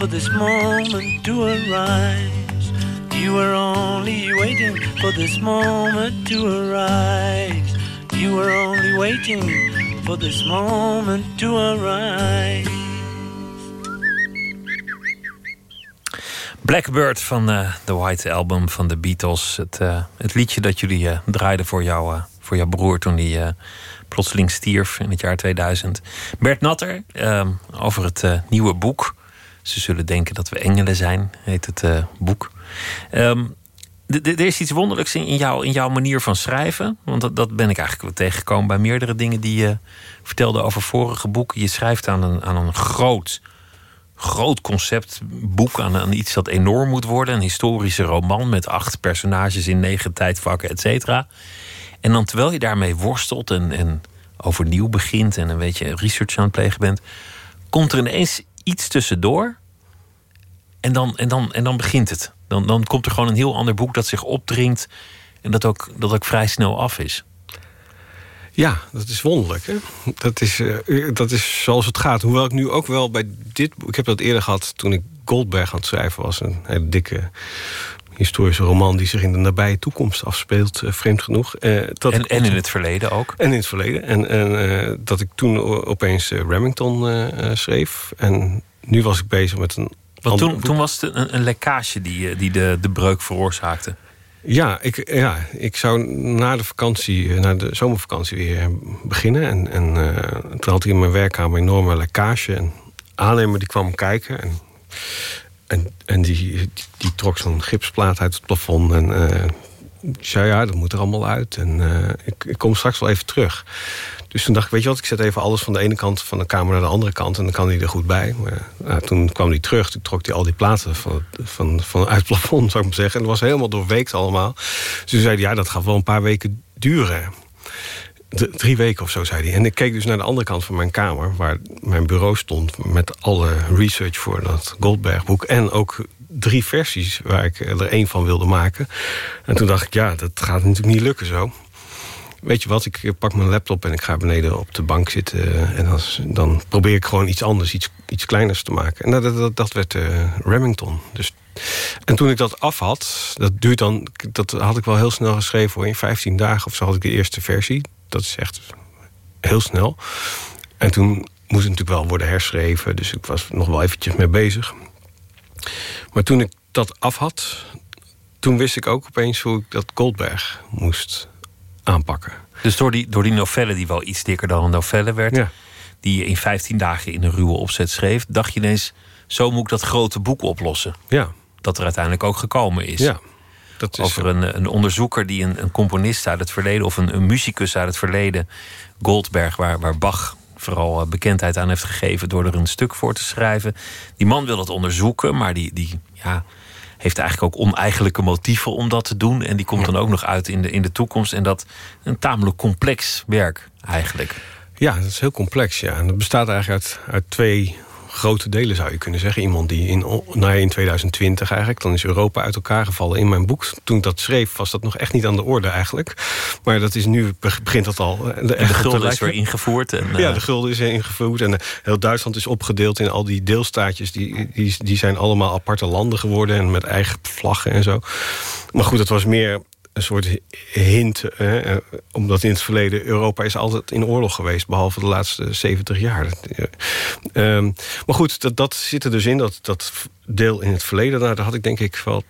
For this moment to arise. You were only waiting for this moment to arise. You were only waiting for this moment to arise. Blackbird van uh, The White Album van de Beatles. Het, uh, het liedje dat jullie uh, draaiden voor, jou, voor jouw broer toen hij plotseling stierf in het jaar 2000. Bert Natter over het nieuwe boek. Ze zullen denken dat we engelen zijn, heet het boek. Um, er is iets wonderlijks in, jou, in jouw manier van schrijven. Want dat, dat ben ik eigenlijk wel tegengekomen bij meerdere dingen die je vertelde over vorige boeken. Je schrijft aan een, aan een groot groot conceptboek aan, aan iets dat enorm moet worden. Een historische roman met acht personages in negen tijdvakken, et cetera. En dan terwijl je daarmee worstelt en, en overnieuw begint en een beetje research aan het plegen bent, komt er ineens iets tussendoor. En dan, en dan, en dan begint het. Dan, dan komt er gewoon een heel ander boek dat zich opdringt en dat ook, dat ook vrij snel af is. Ja, dat is wonderlijk. Hè? Dat, is, uh, dat is zoals het gaat. Hoewel ik nu ook wel bij dit... Ik heb dat eerder gehad toen ik Goldberg aan het schrijven was. Een hele dikke historische roman die zich in de nabije toekomst afspeelt, uh, vreemd genoeg. Uh, dat en, en in het verleden ook? En in het verleden. En, en dat ik toen opeens Remington schreef. En nu was ik bezig met een... Want toen, toen was het een, een lekkage die, die de, de breuk veroorzaakte. Ja ik, ja, ik zou na de vakantie, na de zomervakantie weer beginnen. En, en uh, toen had ik in mijn werkkamer een enorme lekkage. En aannemer die kwam kijken. En, en, die, die, trok zo'n gipsplaat uit het plafond. En uh, zei, ja, dat moet er allemaal uit. En uh, ik, ik kom straks wel even terug. Dus toen dacht ik, weet je wat, ik zet even alles van de ene kant van de kamer naar de andere kant... en dan kan hij er goed bij. Maar nou, toen kwam hij terug, toen trok hij al die platen van, van, van uit het plafond, zou ik maar zeggen. En het was helemaal doorweekt allemaal. Dus toen zei hij, ja, dat gaat wel een paar weken duren. Drie weken of zo, zei hij. En ik keek dus naar de andere kant van mijn kamer... waar mijn bureau stond met alle research voor dat Goldberg-boek... en ook drie versies waar ik er één van wilde maken. En toen dacht ik, ja, dat gaat natuurlijk niet lukken zo. Weet je wat, ik pak mijn laptop en ik ga beneden op de bank zitten... en dan, probeer ik gewoon iets anders, iets, iets kleiners te maken. En dat, dat, dat werd uh, Remington. Dus en toen ik dat af had, dat duurt dan, dat had ik wel heel snel geschreven hoor. In 15 dagen of zo had ik de eerste versie. Dat is echt heel snel. En toen moest het natuurlijk wel worden herschreven. Dus ik was nog wel eventjes mee bezig. Maar toen ik dat af had, toen wist ik ook opeens hoe ik dat Goldberg moest aanpakken. Dus door die, door die novelle, die wel iets dikker dan een novelle werd, ja. die je in 15 dagen in een ruwe opzet schreef, dacht je ineens: zo moet ik dat grote boek oplossen. Ja. Dat er uiteindelijk ook gekomen is. Ja. Dat is Over een, een onderzoeker die een, een componist uit het verleden, of een, een muzikus uit het verleden, Goldberg, waar, waar Bach vooral bekendheid aan heeft gegeven door er een stuk voor te schrijven. Die man wil het onderzoeken, maar die, die ja, heeft eigenlijk ook oneigenlijke motieven om dat te doen. En die komt dan ook nog uit in de, in de toekomst. En dat een tamelijk complex werk eigenlijk. Ja, dat is heel complex. Ja. En dat bestaat eigenlijk uit, uit twee grote delen zou je kunnen zeggen. Iemand die in, nou in 2020 eigenlijk, dan is Europa uit elkaar gevallen. In mijn boek, toen ik dat schreef, was dat nog echt niet aan de orde eigenlijk. Maar dat is nu, begint dat al. De, de gulden is weer ingevoerd. En, ja, de gulden is ingevoerd. En heel Duitsland is opgedeeld in al die deelstaatjes. Die, die, die zijn allemaal aparte landen geworden. En met eigen vlaggen en zo. Maar goed, dat was meer een soort hint. Eh, omdat in het verleden Europa is altijd in oorlog geweest. Behalve de laatste 70 jaar. Uh, maar goed, dat, dat zit er dus in. Dat, dat deel in het verleden. Nou, daar had ik denk ik wel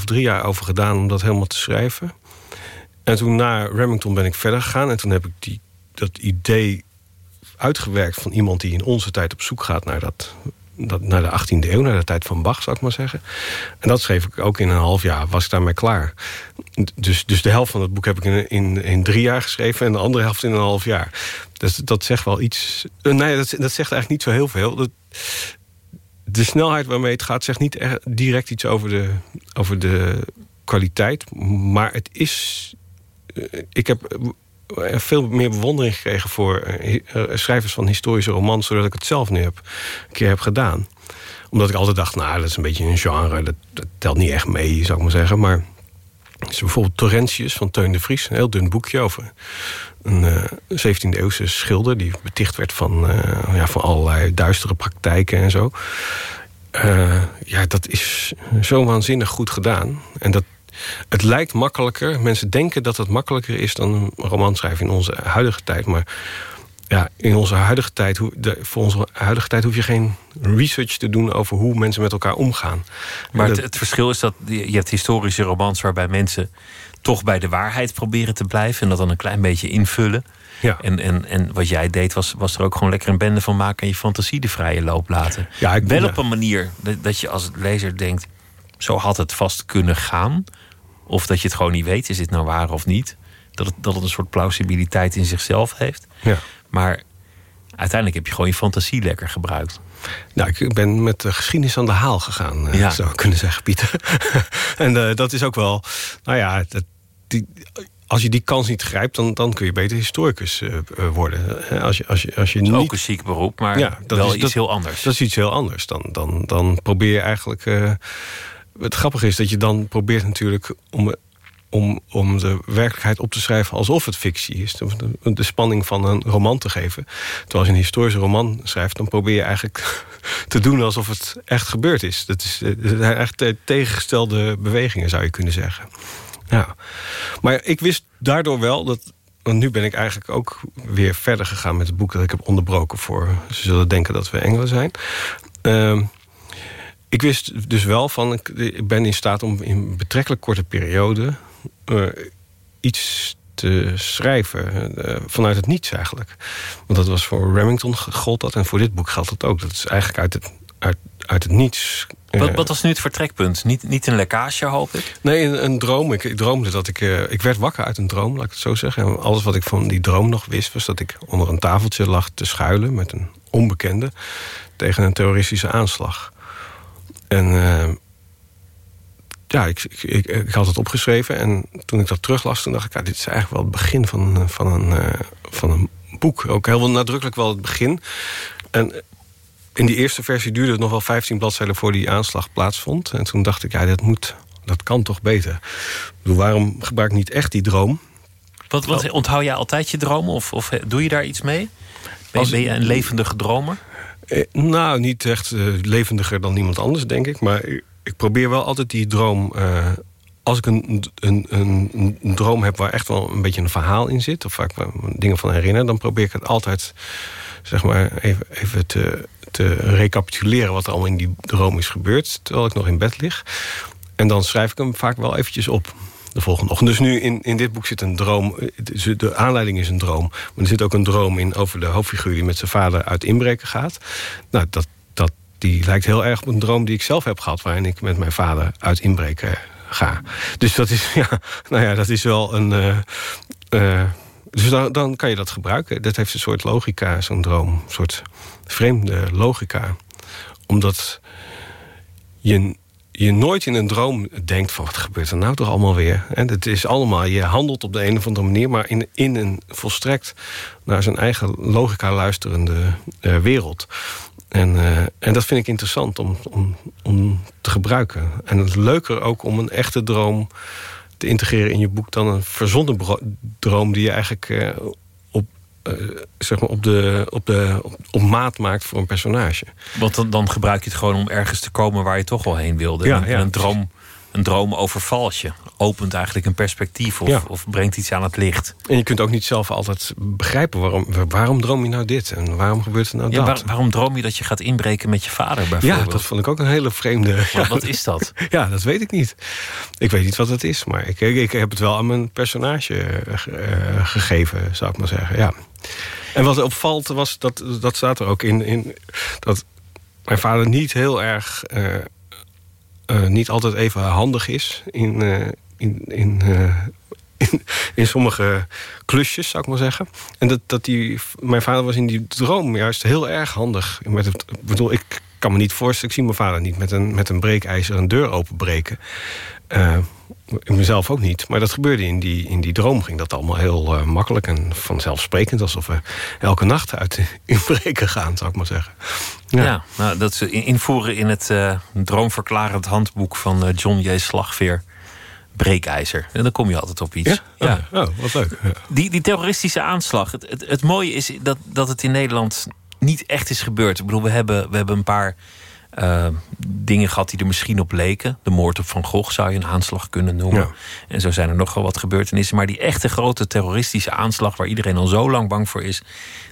2,5, 3 jaar over gedaan. Om dat helemaal te schrijven. En toen na Remington ben ik verder gegaan. En toen heb ik die, dat idee uitgewerkt van iemand die in onze tijd op zoek gaat naar dat dat, naar de 18e eeuw, naar de tijd van Bach, zou ik maar zeggen. En dat schreef ik ook in een half jaar, was ik daarmee klaar. Dus, dus de helft van het boek heb ik in, in, in drie jaar geschreven... en de andere helft in een half jaar. Dus dat zegt wel iets... Eh, nee, dat, dat zegt eigenlijk niet zo heel veel. De snelheid waarmee het gaat zegt niet echt direct iets over de, over de kwaliteit. Maar het is... Eh, ik heb veel meer bewondering gekregen voor eh, eh, schrijvers van historische romans, zodat ik het zelf nu heb, een keer heb gedaan. Omdat ik altijd dacht, nou, dat is een beetje een genre, dat, telt niet echt mee, zou ik maar zeggen. Maar is bijvoorbeeld Torrentius van Teun de Vries, een heel dun boekje over een uh, eh, 17e-eeuwse schilder die beticht werd van, ja, van allerlei duistere praktijken en zo. ja, dat is zo waanzinnig goed gedaan. En dat, het lijkt makkelijker. Mensen denken dat het makkelijker is dan een roman schrijven in onze huidige tijd. Maar ja, in onze huidige tijd, voor onze huidige tijd hoef je geen research te doen over hoe mensen met elkaar omgaan. Maar het, het verschil is dat je hebt historische romans waarbij mensen toch bij de waarheid proberen te blijven en dat dan een klein beetje invullen. Ja. En, en, en wat jij deed, was, was er ook gewoon lekker een bende van maken en je fantasie de vrije loop laten. Ja, ik, Wel op een manier dat, dat je als lezer denkt: zo had het vast kunnen gaan. Of dat je het gewoon niet weet, is dit nou waar of niet. Dat het, dat het een soort plausibiliteit in zichzelf heeft. Ja. Maar uiteindelijk heb je gewoon je fantasie lekker gebruikt. Nou, ik ben met de geschiedenis aan de haal gegaan, eh, Ja. zou ik kunnen zeggen, Pieter. en eh, dat is ook wel, nou ja, dat, die, als je die kans niet grijpt, dan, dan kun je beter historicus eh, worden. Als je, als je, als je niet ook een ziek beroep, maar Ja, dat wel is- iets dat- heel anders. Dat is iets heel anders. Dan, dan, dan probeer je eigenlijk. Het grappige is dat je dan probeert natuurlijk om, om, om de werkelijkheid op te schrijven alsof het fictie is. De, de, spanning van een roman te geven. Terwijl je een historische roman schrijft, dan probeer je eigenlijk te doen alsof het echt gebeurd is. Dat, is, eh, dat zijn echt eh, tegengestelde bewegingen, zou je kunnen zeggen. Maar ik wist daardoor wel dat. Want nu ben ik eigenlijk ook weer verder gegaan met het boek dat ik heb onderbroken voor. Ze zullen denken dat we Engelen zijn. Ehm, ik wist dus wel van. Ik, ben in staat om in een betrekkelijk korte periode. eh, iets te schrijven. eh, vanuit het niets eigenlijk. Want dat was voor Remington gold dat. En voor dit boek geldt dat ook. Dat is eigenlijk uit het, uit, uit het niets. eh, Wat, wat was nu het vertrekpunt? Niet, niet een lekkage, hoop ik? Nee, een, een droom. Ik, ik droomde dat ik... ik werd wakker uit een droom, laat ik het zo zeggen. En alles wat ik van die droom nog wist... was dat ik onder een tafeltje lag te schuilen... met een onbekende tegen een terroristische aanslag. En eh, ja, ik, ik, ik, ik had het opgeschreven. En toen ik dat teruglas, toen dacht ik... Ja, dit is eigenlijk wel het begin van, van, een, eh, van een boek. Ook heel nadrukkelijk wel het begin. En in die eerste versie duurde het nog wel 15 bladzijden voor die aanslag plaatsvond. En toen dacht ik, ja, dat moet, dat kan toch beter. bedoel, waarom gebruik ik niet echt die droom? Wat, wat, onthoud jij altijd je dromen of, of doe je daar iets mee? Ben, ben je een levendige dromer? Eh, nou, niet echt eh, levendiger dan iemand anders, denk ik. Maar ik probeer wel altijd die droom... Uh, als ik een, een, een, een, droom heb waar echt wel een beetje een verhaal in zit... of waar ik me dingen van herinner... dan probeer ik het altijd zeg maar, even, even te, te recapituleren... wat er allemaal in die droom is gebeurd... terwijl ik nog in bed lig. En dan schrijf ik hem vaak wel eventjes op de volgende ochtend. Dus nu in, in dit boek zit een droom. De aanleiding is een droom. Maar er zit ook een droom in over de hoofdfiguur... die met zijn vader uit inbreken gaat. Nou, dat, dat, die lijkt heel erg op een droom die ik zelf heb gehad... waarin ik met mijn vader uit inbreken ga. Dus dat is, ja, nou ja, dat is wel een... Uh, uh, dus dan, dan kan je dat gebruiken. Dat heeft een soort logica, zo'n droom. Een soort vreemde logica. Omdat je je nooit in een droom denkt van wat gebeurt er nou toch allemaal weer. En het is allemaal, je handelt op de een of andere manier... maar in, in een volstrekt naar zijn eigen logica luisterende uh, wereld. En, uh, en dat vind ik interessant om, om, om te gebruiken. En het leuker ook om een echte droom te integreren in je boek... dan een verzonnen droom die je eigenlijk uh, zeg maar op, de, op, de, op, maat maakt voor een personage. Want dan, dan gebruik je het gewoon om ergens te komen waar je toch wel heen wilde. Ja, een, droom, een droom overvalt je. Opent eigenlijk een perspectief of, of brengt iets aan het licht. En je kunt ook niet zelf altijd begrijpen waarom, waarom droom je nou dit en waarom gebeurt er nou dat. Waar, waarom droom je dat je gaat inbreken met je vader bijvoorbeeld? Ja, dat vond ik ook een hele vreemde. Wat, wat is dat? ja, dat weet ik niet. Ik weet niet wat het is, maar ik, ik, heb het wel aan mijn personage uh, gegeven, zou ik maar zeggen. Ja. En wat opvalt was, dat, dat staat er ook in, in dat mijn vader niet heel erg, uh, uh, niet altijd even handig is in, uh, in, in, in, in, sommige klusjes, zou ik maar zeggen. En dat, dat die, mijn vader was in die droom juist heel erg handig. Met het, bedoel, ik kan me niet voorstellen, ik zie mijn vader niet met een, met een breekijzer een deur openbreken. Ik mezelf ook niet. Maar dat gebeurde in die, in die droom. Ging dat allemaal heel uh, makkelijk en vanzelfsprekend. Alsof we elke nacht uit inbreken gaan, zou ik maar zeggen. Ja, ja nou, dat ze invoeren in het uh, droomverklarend handboek van uh, John J. Slagveer. Breekijzer. En dan kom je altijd op iets. Ja? Oh, oh, wat leuk. Ja. Die, die terroristische aanslag. Het, het, het mooie is dat, dat het in Nederland niet echt is gebeurd. Ik bedoel, we hebben, we hebben een paar uh, dingen gehad die er misschien op leken. De moord op Van Gogh zou je een aanslag kunnen noemen. En zo zijn er nogal wat gebeurtenissen. Maar die echte grote terroristische aanslag... waar iedereen al zo lang bang voor is...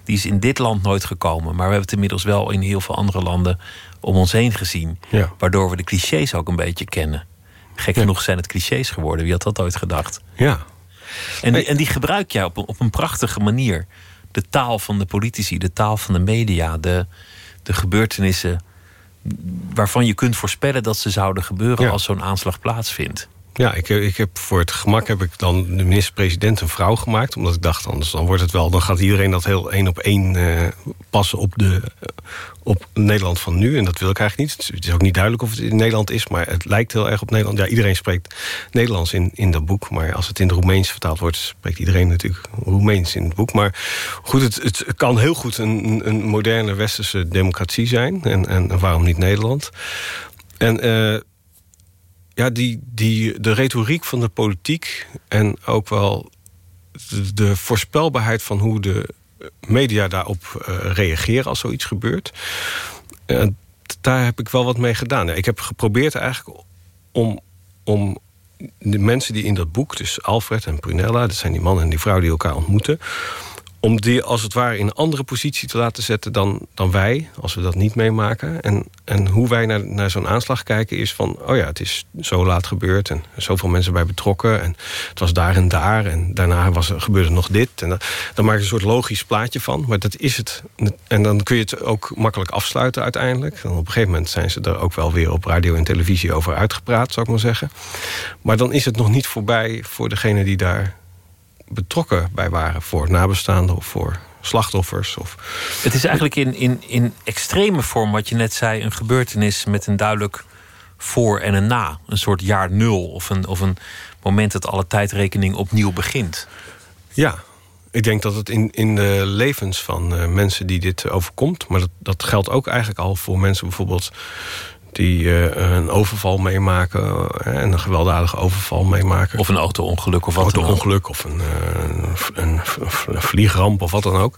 die is in dit land nooit gekomen. Maar we hebben het inmiddels wel in heel veel andere landen... om ons heen gezien. Waardoor we de clichés ook een beetje kennen. Gek genoeg zijn het clichés geworden. Wie had dat ooit gedacht? Ja. En, die, en die gebruik jij op, op een prachtige manier. De taal van de politici, de taal van de media... de, de gebeurtenissen waarvan je kunt voorspellen dat ze zouden gebeuren als zo'n aanslag plaatsvindt. Ja, ik, ik heb voor het gemak heb ik dan de minister-president een vrouw gemaakt. Omdat ik dacht, anders dan wordt het wel. Dan gaat iedereen dat heel één op één uh, passen op, de, uh, op Nederland van nu. En dat wil ik eigenlijk niet. Het is ook niet duidelijk of het in Nederland is. Maar het lijkt heel erg op Nederland. Ja, iedereen spreekt Nederlands in, in dat boek. Maar als het in het Roemeens vertaald wordt, spreekt iedereen natuurlijk Roemeens in het boek. Maar goed, het, het kan heel goed een, een moderne westerse democratie zijn. En, en waarom niet Nederland? En. Ja, die, die, de retoriek van de politiek en ook wel de, voorspelbaarheid van hoe de media daarop uh, reageren als zoiets gebeurt. Uh, daar heb ik wel wat mee gedaan. ik heb geprobeerd eigenlijk om, om de mensen die in dat boek, dus Alfred en Prunella, dat zijn die man en die vrouw die elkaar ontmoeten om die als het ware in een andere positie te laten zetten dan, dan wij, als we dat niet meemaken. En, en hoe wij naar, naar zo'n aanslag kijken is van, oh ja, het is zo laat gebeurd en zoveel mensen bij betrokken. En het was daar en daar en daarna was gebeurde nog dit. En dan, maak je een soort logisch plaatje van, maar dat is het. En dan kun je het ook makkelijk afsluiten uiteindelijk. Op een gegeven moment zijn ze er ook wel weer op radio en televisie over uitgepraat, zou ik maar zeggen. Maar dan is het nog niet voorbij voor degene die daar betrokken bij waren voor nabestaanden of voor slachtoffers. Of... Het is eigenlijk in, in, in extreme vorm, wat je net zei, een gebeurtenis met een duidelijk voor en een na. Een soort jaar nul of een, of een moment dat alle tijdrekening opnieuw begint. Ja, ik denk dat het in, in de levens van uh, mensen die dit overkomt... maar dat, dat geldt ook eigenlijk al voor mensen bijvoorbeeld... die uh, een overval meemaken, uh, een gewelddadige overval meemaken. Of een auto-ongeluk of wat auto-ongeluk of een, een, een, vliegramp of wat dan ook.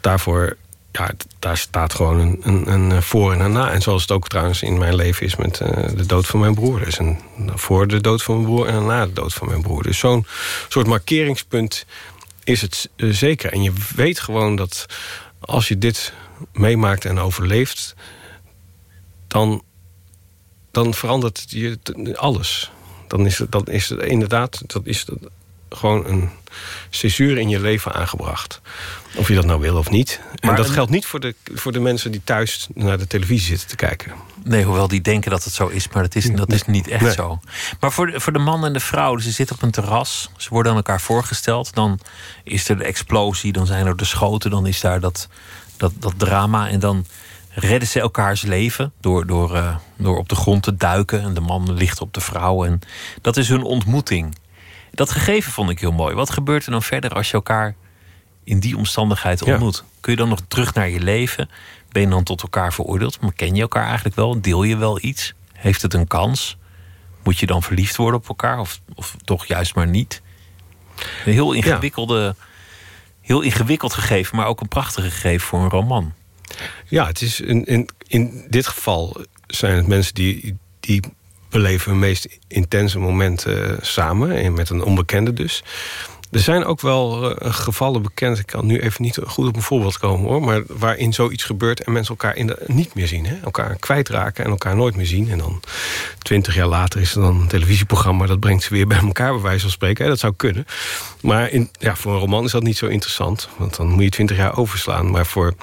Daarvoor ja, daar staat gewoon een, een, een, voor en een na. En zoals het ook trouwens in mijn leven is met uh, de dood van mijn broer. Er is een voor de dood van mijn broer en een na de dood van mijn broer. Dus zo'n soort markeringspunt is het uh, zeker. En je weet gewoon dat als je dit meemaakt en overleeft... dan, dan verandert je alles. Dan is het, dan is het inderdaad dat is het gewoon een césuur in je leven aangebracht. Of je dat nou wil of niet. Maar en dat geldt niet voor de, voor de mensen die thuis naar de televisie zitten te kijken. Nee, hoewel die denken dat het zo is, maar dat is, dat is niet echt zo. Maar voor de, voor de man en de vrouw, ze zitten op een terras, ze worden aan elkaar voorgesteld. Dan is er de explosie, dan zijn er de schoten, dan is daar dat, dat, dat drama. En dan redden ze elkaars leven door, door, uh, door op de grond te duiken. En de man ligt op de vrouw. En dat is hun ontmoeting. Dat gegeven vond ik heel mooi. Wat gebeurt er dan verder als je elkaar in die omstandigheid ontmoet? Kun je dan nog terug naar je leven? Ben je dan tot elkaar veroordeeld? Maar ken je elkaar eigenlijk wel? Deel je wel iets? Heeft het een kans? Moet je dan verliefd worden op elkaar? Of, of toch juist maar niet? Een heel ingewikkelde, heel ingewikkeld gegeven, maar ook een prachtige gegeven voor een roman. Ja, het is in, in, in dit geval zijn het mensen die, die beleven hun meest intense momenten eh, samen. En met een onbekende dus. Er zijn ook wel uh, gevallen bekend. Ik kan nu even niet goed op een voorbeeld komen hoor. Maar waarin zoiets gebeurt en mensen elkaar in niet meer zien. Hè? Elkaar kwijtraken en elkaar nooit meer zien. En dan twintig jaar later is er dan een televisieprogramma. Dat brengt ze weer bij elkaar, bij wijze van spreken. Dat zou kunnen. Maar in, ja, voor een roman is dat niet zo interessant. Want dan moet je twintig jaar overslaan. Maar voor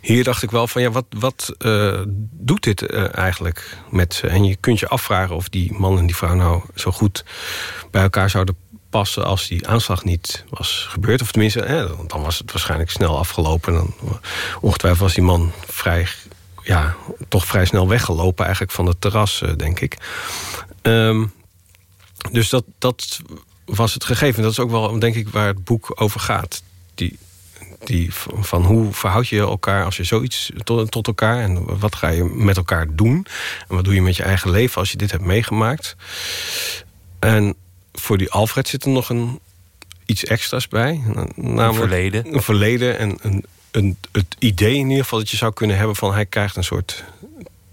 hier dacht ik wel van, ja, wat, wat uh, doet dit uh, eigenlijk met ze? En je kunt je afvragen of die man en die vrouw nou zo goed bij elkaar zouden passen... als die aanslag niet was gebeurd. Of tenminste, dan was het waarschijnlijk snel afgelopen. Dan, ongetwijfeld was die man vrij, ja, toch vrij snel weggelopen eigenlijk van het terras, uh, denk ik. Um, dus dat, dat was het gegeven. Dat is ook wel, denk ik, waar het boek over gaat. Die die, van hoe verhoud je elkaar als je zoiets tot, tot elkaar... en wat ga je met elkaar doen? En wat doe je met je eigen leven als je dit hebt meegemaakt? En voor die Alfred zit er nog een, iets extra's bij. Namelijk een verleden. Een verleden en een, een, het idee in ieder geval dat je zou kunnen hebben... van hij krijgt een soort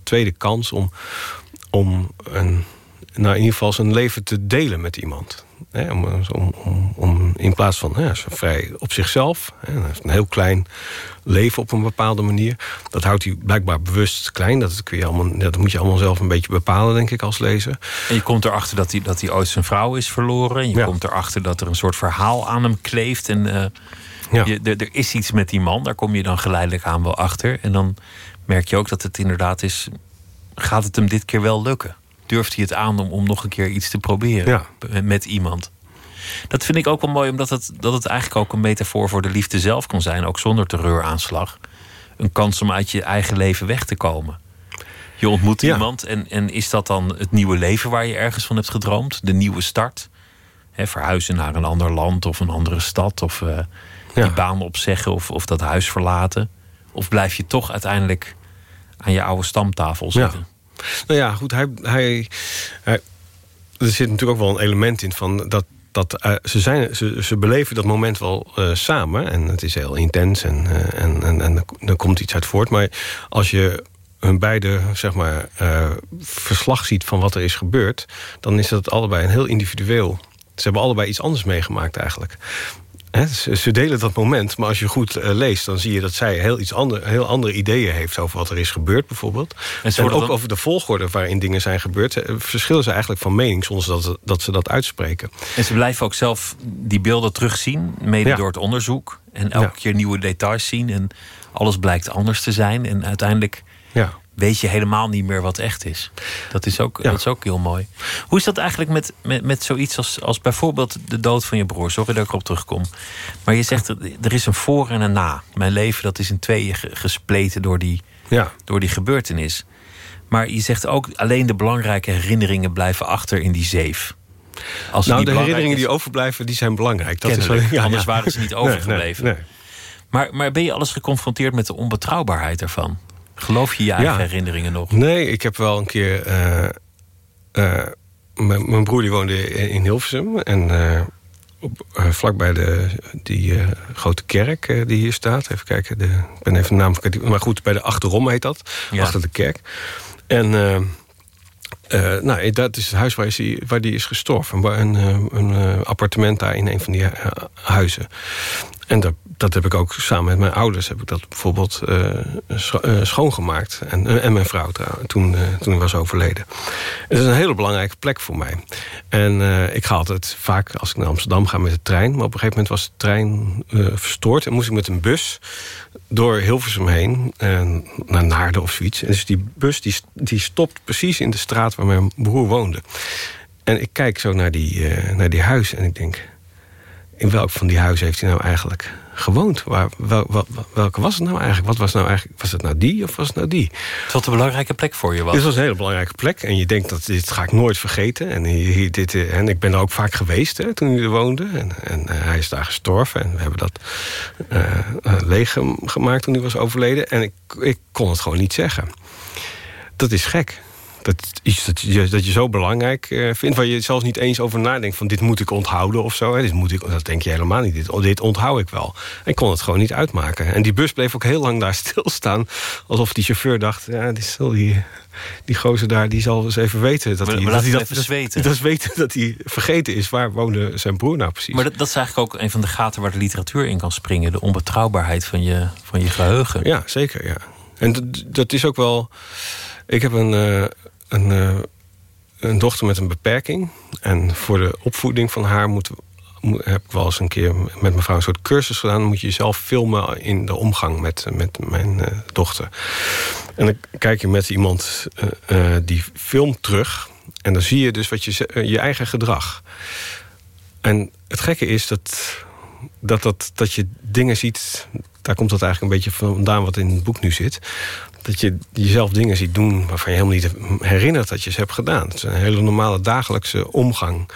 tweede kans om, om een, nou in ieder geval zijn leven te delen met iemand om, om, om, in plaats van hè, vrij op zichzelf. Hè, een heel klein leven op een bepaalde manier. Dat houdt hij blijkbaar bewust klein. Dat, kun je allemaal, dat moet je allemaal zelf een beetje bepalen, denk ik, als lezer. En je komt erachter dat hij, dat hij ooit zijn vrouw is verloren. En je komt erachter dat er een soort verhaal aan hem kleeft. En uh, ja. je, er, er is iets met die man. Daar kom je dan geleidelijk aan wel achter. En dan merk je ook dat het inderdaad is... gaat het hem dit keer wel lukken? Durft hij het aan om, om nog een keer iets te proberen met iemand. Dat vind ik ook wel mooi, omdat het, dat het eigenlijk ook een metafoor voor de liefde zelf kan zijn, ook zonder terreuraanslag. Een kans om uit je eigen leven weg te komen. Je ontmoet iemand en, en is dat dan het nieuwe leven waar je ergens van hebt gedroomd? De nieuwe start? verhuizen naar een ander land of een andere stad, of uh, die baan opzeggen of, of dat huis verlaten? Of blijf je toch uiteindelijk aan je oude stamtafel zitten? Nou ja, goed, hij, hij, er zit natuurlijk ook wel een element in van dat dat, uh, ze, zijn, ze, ze beleven dat moment wel uh, samen. En het is heel intens en, uh, en, en, en er komt iets uit voort. Maar als je hun beide zeg maar, verslag ziet van wat er is gebeurd... dan is dat allebei een heel individueel. Ze hebben allebei iets anders meegemaakt eigenlijk ze, delen dat moment, maar als je goed uh, leest... dan zie je dat zij heel, iets ander, heel andere ideeën heeft over wat er is gebeurd bijvoorbeeld. En, en ook over de volgorde waarin dingen zijn gebeurd... Eh, verschillen ze eigenlijk van mening zonder dat, dat ze dat uitspreken. En ze blijven ook zelf die beelden terugzien, mede door het onderzoek. En elke keer nieuwe details zien en alles blijkt anders te zijn. En uiteindelijk ja weet je helemaal niet meer wat echt is. Dat is ook, dat is ook heel mooi. Hoe is dat eigenlijk met, met, met zoiets als, als bijvoorbeeld de dood van je broer? Sorry dat ik erop terugkom. Maar je zegt, er is een voor en een na. Mijn leven dat is in tweeën gespleten door die, ja. door die gebeurtenis. Maar je zegt ook, alleen de belangrijke herinneringen blijven achter in die zeef. Als nou, de herinneringen is, die overblijven, die zijn belangrijk. Dat is kennelijk. wel- ja, Anders waren ze niet Nee, overgebleven. nee, nee. Maar, maar ben je alles geconfronteerd met de onbetrouwbaarheid ervan? Geloof je je eigen Ja. herinneringen nog? Nee, ik heb wel een keer... eh, eh, mijn, mijn broer die woonde in Hilversum. En eh, op, eh, vlakbij de, die grote kerk die hier staat. Even kijken, de, ik ben even de naam. Maar goed, bij de Achterom heet dat. Ja. Achter de kerk. En... eh, eh, nou, dat is het huis waar, hij, waar die is gestorven. Een, eh, een eh, appartement daar in een van die eh, huizen. En dat, dat heb ik ook samen met mijn ouders... heb ik dat bijvoorbeeld eh, scho- eh, schoongemaakt. En, eh, en mijn vrouw toen, eh, toen hij was overleden. Het is een hele belangrijke plek voor mij. En eh, ik ga altijd vaak, als ik naar Amsterdam ga met de trein... maar op een gegeven moment was de trein eh, verstoord... en moest ik met een bus door Hilversum heen... en naar Naarden of zoiets. En dus die bus die, die stopt precies in de straat waar mijn broer woonde. En ik kijk zo naar die, eh, naar die huis en ik denk... in welk van die huizen heeft hij nou eigenlijk gewoond? Waar, wel, wel- welke was het nou eigenlijk? Wat was, nou eigenlijk? was het nou die of was het nou die? Wat een belangrijke plek voor je was. Dit was een hele belangrijke plek. En je denkt dat dit ga ik nooit vergeten. En, hier, dit, eh, en ik ben er ook vaak geweest hè, toen hij er woonde. En, en eh, hij is daar gestorven. En we hebben dat eh eh, leeggemaakt toen hij was overleden. En ik, ik kon het gewoon niet zeggen. Dat is gek. Dat iets dat je, dat je zo belangrijk eh, vindt... waar je zelfs niet eens over nadenkt van dit moet ik onthouden of zo. Hè. Dit moet ik, dat denk je helemaal niet. Dit, dit onthoud ik wel. En ik kon het gewoon niet uitmaken. En die bus bleef ook heel lang daar stilstaan. Alsof die chauffeur dacht... Ja, die, zal die, die gozer daar die zal eens even weten... Dat hij, dat hem even zweten. Dat, weten dat hij vergeten is waar woonde zijn broer nou precies. Maar dat, dat is eigenlijk ook een van de gaten waar de literatuur in kan springen. De onbetrouwbaarheid van je, van je geheugen. Ja, zeker, ja. En dat, dat is ook wel... Ik heb een, eh, een, eh, een dochter met een beperking. En voor de opvoeding van haar moet, heb ik wel eens een keer met mijn vrouw een soort cursus gedaan. Dan moet je jezelf filmen in de omgang met, met mijn eh, dochter. En dan kijk je met iemand eh, die filmt terug. En dan zie je dus wat je, je eigen gedrag. En het gekke is dat, dat, dat, dat je dingen ziet... daar komt dat eigenlijk een beetje vandaan wat in het boek nu zit... dat je jezelf dingen ziet doen waarvan je helemaal niet herinnert dat je ze hebt gedaan. Het is een hele normale dagelijkse omgang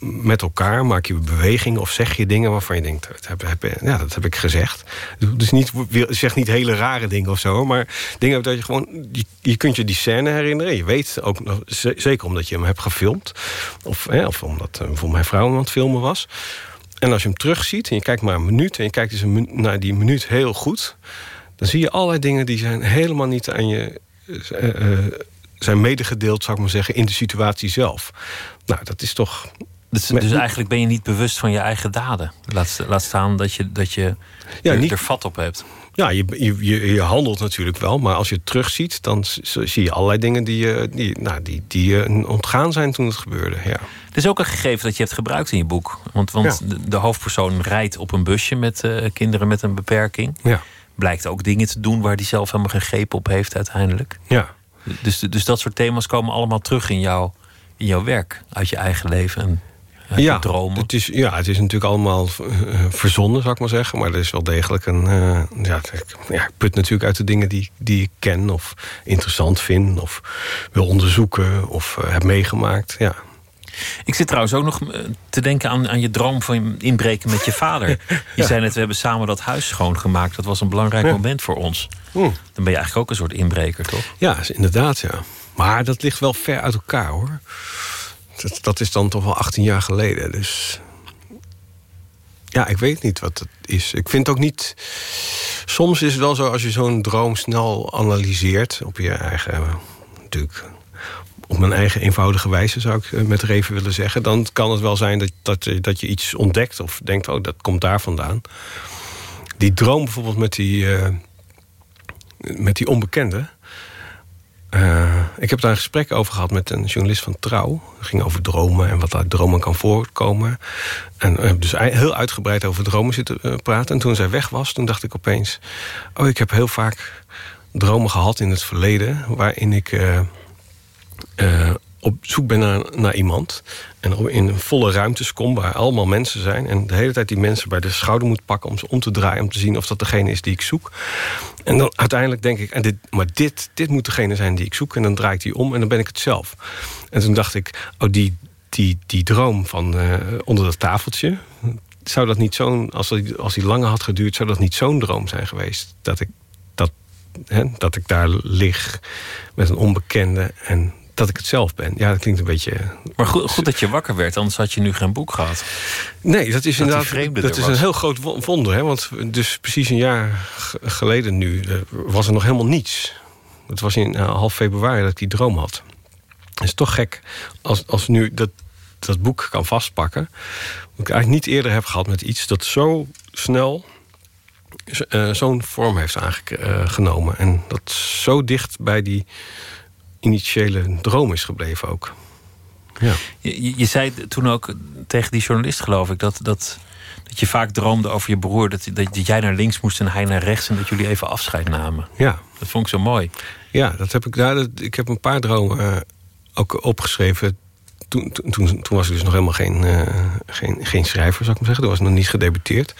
met elkaar. Maak je bewegingen of zeg je dingen waarvan je denkt... dat heb, heb- ja, dat heb ik gezegd. Dus niet, zeg niet hele rare dingen of zo... maar dingen dat je gewoon... Je, je kunt je die scène herinneren. Je weet ook, zeker omdat je hem hebt gefilmd... of, hè, of omdat eh, bijvoorbeeld mijn vrouw aan het filmen was... En als je hem terugziet en je kijkt maar een minuut... en je kijkt dus een naar die minuut heel goed... dan zie je allerlei dingen die zijn helemaal niet aan je... eh, eh, zijn medegedeeld, zou ik maar zeggen, in de situatie zelf. Nou, dat is toch... Dus, dus eigenlijk ben je niet bewust van je eigen daden. Laat, laat staan dat je, dat je Ja, er, niet- er vat op hebt. Ja, je, je, je, handelt natuurlijk wel, maar als je het terugziet... dan zie je allerlei dingen die, je- die, nou, die, die je ontgaan zijn toen het gebeurde. Ja. Het is ook een gegeven dat je hebt gebruikt in je boek. Want, want Ja. de, de hoofdpersoon rijdt op een busje met eh, kinderen met een beperking. Ja. Blijkt ook dingen te doen waar hij zelf helemaal geen greep op heeft uiteindelijk. ja. Dus, dus dat soort thema's komen allemaal terug in, jou, in jouw werk. Uit je eigen leven en uit ja, je dromen. Het is, ja, het is natuurlijk allemaal eh, verzonnen, zou ik maar zeggen. Maar er is wel degelijk een... eh, ja, ik, ja, ik put natuurlijk uit de dingen die, die ik ken... of interessant vind, of wil onderzoeken, of eh, heb meegemaakt. Ja. Ik zit trouwens ook nog eh, te denken aan, aan je droom van inbreken met je vader. Je zei net, we hebben samen dat huis schoongemaakt. Dat was een belangrijk Ja. moment voor ons. Dan ben je eigenlijk ook een soort inbreker, toch? Ja, inderdaad, ja. Maar dat ligt wel ver uit elkaar, hoor. Dat, dat is dan toch wel 18 jaar geleden, dus... Ja, ik weet niet wat het is. Ik vind ook niet... Soms is het wel zo, als je zo'n droom snel analyseert... op je eigen... eh, natuurlijk op mijn eigen eenvoudige wijze, zou ik eh, met Reven willen zeggen... dan kan het wel zijn dat, dat, je- dat je iets ontdekt of denkt... oh, dat komt daar vandaan. Die droom bijvoorbeeld met die, eh, met die onbekende... Eh, ik heb daar een gesprek over gehad met een journalist van Trouw. Het ging over dromen en wat uit dromen kan voorkomen. En hebben dus heel uitgebreid over dromen zitten eh, praten. En toen zij weg was, toen dacht ik opeens... oh, ik heb heel vaak dromen gehad in het verleden... waarin ik eh, op zoek ben naar, naar iemand... en in volle ruimtes kom waar allemaal mensen zijn... en de hele tijd die mensen bij de schouder moet pakken... om ze om te draaien, om te zien of dat degene is die ik zoek. En dan uiteindelijk denk ik, en dit, maar dit, dit moet degene zijn die ik zoek. En dan draai ik die om en dan ben ik het zelf. En toen dacht ik, oh, die, die, die droom van eh, onder dat tafeltje... zou dat niet zo'n, als, die, als die langer had geduurd... zou dat niet zo'n droom zijn geweest. Dat ik, dat, dat ik daar lig met een onbekende... en dat ik het zelf ben. Ja, dat klinkt een beetje... Maar goed, goed dat je wakker werd, anders had je nu geen boek gehad. Nee, dat is inderdaad dat is een heel groot wonder. Hè? Want dus precies een jaar geleden nu eh, was er nog helemaal niets. Het was in uh, half februari dat ik die droom had. Het is toch gek als, als nu dat, dat boek kan vastpakken. Wat ik eigenlijk niet eerder heb gehad met iets dat zo snel zo'n vorm heeft aangenomen. En dat zo dicht bij die initiële droom is gebleven ook. Ja. Je, je, zei toen ook tegen die journalist, geloof ik, dat, dat, dat je vaak droomde over je broer. Dat, dat, jij naar links moest en hij naar rechts. En dat jullie even afscheid namen. Ja. Dat vond ik zo mooi. Ja, dat heb ik, daar. ik heb een paar dromen uh, ook opgeschreven. Toen, toen, toen, was ik dus nog helemaal geen, uh, geen, geen schrijver, zou ik maar zeggen. Toen was ik nog niet gedebuteerd.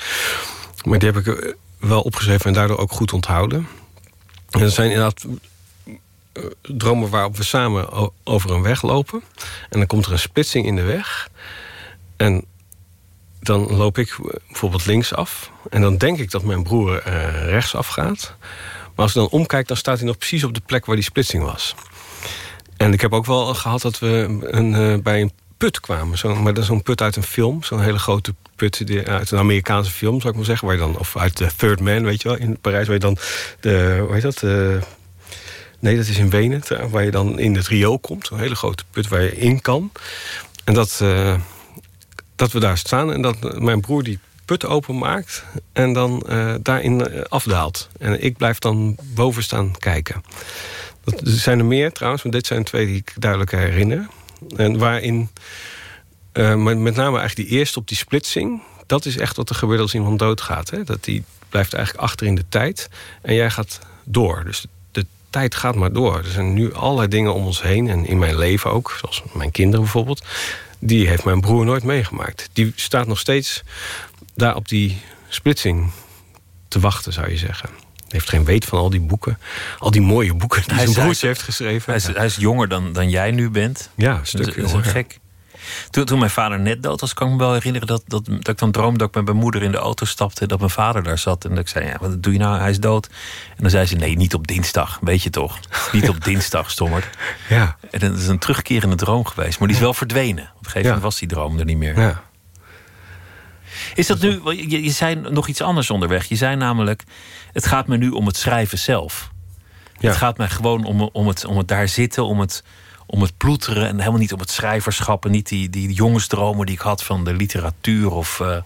Maar die heb ik eh, wel opgeschreven en daardoor ook goed onthouden. En dat zijn inderdaad eh, dromen waarop we samen over een weg lopen. En dan komt er een splitsing in de weg. En dan loop ik bijvoorbeeld links af. En dan denk ik dat mijn broer uh, rechts afgaat. Maar als ik dan omkijk, dan staat hij nog precies op de plek waar die splitsing was. En ik heb ook wel gehad dat we een, bij een put kwamen. Zo, maar dat is zo'n put uit een film. Zo'n hele grote put uit een Amerikaanse film, zou ik maar zeggen. Waar dan, of uit The Third Man, weet je wel, in Parijs. Waar je dan de, hoe heet dat... De, Nee, dat is in Wenen, waar je dan in het riool komt. Een hele grote put waar je in kan. En dat, uh, dat we daar staan en dat mijn broer die put openmaakt... en dan uh, daarin eh, afdaalt. En ik blijf dan boven staan kijken. Dat, er zijn er meer trouwens, maar dit zijn twee die ik duidelijk herinner. En waarin, uh, met name eigenlijk die eerste op die splitsing... dat is echt wat er gebeurt als iemand doodgaat. Hè? Dat die blijft eigenlijk achter in de tijd en jij gaat door. Dus tijd gaat maar door. Er zijn nu allerlei dingen om ons heen en in mijn leven ook. Zoals mijn kinderen bijvoorbeeld. Die heeft mijn broer nooit meegemaakt. Die staat nog steeds daar op die splitsing te wachten, zou je zeggen. Hij heeft geen weet van al die boeken. Al die mooie boeken die hij zijn broertje heeft geschreven. Hij is, hij is, jonger dan, dan jij nu bent. Ja, een stuk Dat is een gek. Toen, toen mijn vader net dood was, kan ik me wel herinneren dat, dat, dat ik dan droomde dat ik met mijn moeder in de auto stapte. Dat mijn vader daar zat. En dat ik zei: ja, Wat doe je nou? Hij is dood. En dan zei ze: Nee, niet op dinsdag. Weet je toch? Niet op dinsdag, stommerd. Ja. En dat is een terugkerende droom geweest. Maar die is wel verdwenen. Op een gegeven moment was die droom er niet meer. Ja. Is dat nu, je, je zei nog iets anders onderweg. Je zei namelijk: Het gaat me nu om het schrijven zelf. Ja. Het gaat mij gewoon om, om, het, om het daar zitten, om het, om het ploeteren en helemaal niet om het schrijverschap. En niet die, die jongensdromen die ik had van de literatuur of uh,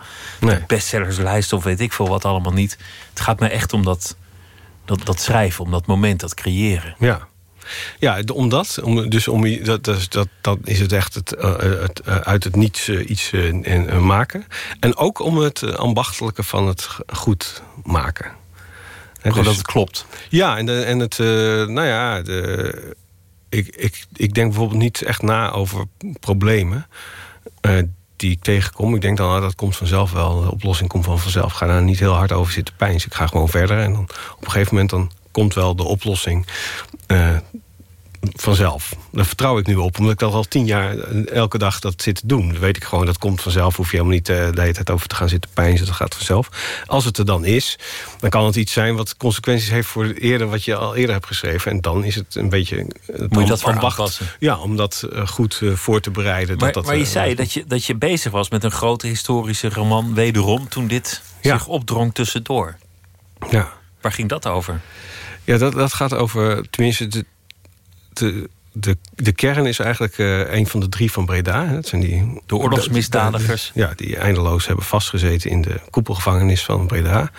nee. de bestsellerslijst of weet ik veel wat allemaal niet. Het gaat me echt om dat, dat, dat schrijven, om dat moment, dat creëren. Ja. Ja, omdat, om, dus om, dat, dat, dat, dat is het echt het, uh, het uh, uit het niets uh, iets maken. En ook om het ambachtelijke van het goed maken. Gewoon dus, dat het klopt. Ja, en, de, en het, nou ja, de, ik, ik, ik denk bijvoorbeeld niet echt na over problemen uh, die ik tegenkom. Ik denk dan, nou, dat komt vanzelf wel. De oplossing komt van vanzelf. Ik ga daar niet heel hard over zitten pijnzen. Ik ga gewoon verder. En dan op een gegeven moment dan komt wel de oplossing uh, vanzelf. Daar vertrouw ik nu op, omdat ik dat al tien jaar elke dag dat zit te doen. Dan weet ik gewoon, dat komt vanzelf. Hoef je helemaal niet uh, de hele tijd over te gaan zitten pijnzen. Dat gaat vanzelf. Als het er dan is, dan kan het iets zijn wat consequenties heeft voor eerder wat je al eerder hebt geschreven. En dan is het een beetje. Het Moet je dat ambacht, Ja, om dat uh, goed uh, voor te bereiden. Maar, dat dat, maar je zei dat je, dat je bezig was met een grote historische roman, wederom, toen dit ja. zich opdrong tussendoor. Ja. Waar ging dat over? Ja, dat, dat gaat over, tenminste, de, de, de, kern is eigenlijk uh, een van de drie van Breda. Dat zijn die, de oorlogsmisdadigers. Ja, die eindeloos hebben vastgezeten in de koepelgevangenis van Breda.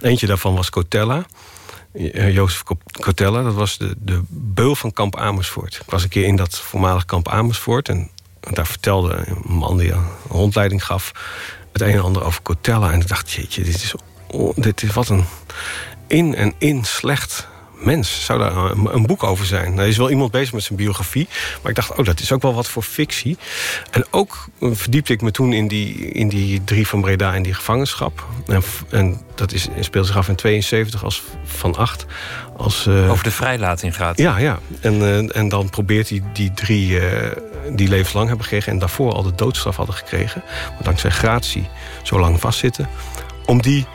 Eentje daarvan was Cotella. Uh, Jozef Cotella, dat was de, de beul van kamp Amersfoort. Ik was een keer in dat voormalig kamp Amersfoort... en daar vertelde een man die een rondleiding gaf... het een en ander over Cotella. En ik dacht, jeetje, dit is, oh, dit is wat een in en in slecht mens, zou daar een, een, boek over zijn? Er is wel iemand bezig met zijn biografie. Maar ik dacht, oh, dat is ook wel wat voor fictie. En ook verdiepte ik me toen in die, in die drie van Breda in die gevangenschap. En, en dat is, speelt zich af in 72 als van acht. Als, uh, over de vrijlating gaat. Ja, ja. En, uh, en dan probeert hij die drie uh, die levenslang hebben gekregen... en daarvoor al de doodstraf hadden gekregen... maar dankzij gratie zo lang vastzitten... om die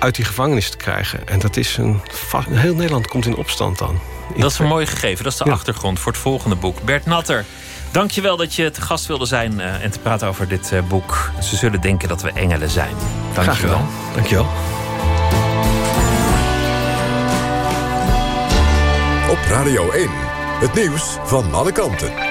uit die gevangenis te krijgen. En dat is een... Heel Nederland komt in opstand dan. Dat is een mooi gegeven. Dat is de achtergrond voor het volgende boek. Bert Natter, dankjewel dat je te gast wilde zijn... Uh, en te praten over dit uh, boek. Ze zullen denken dat we engelen zijn. Dankjewel. Dankjewel. Op Radio 1, het nieuws van alle kanten.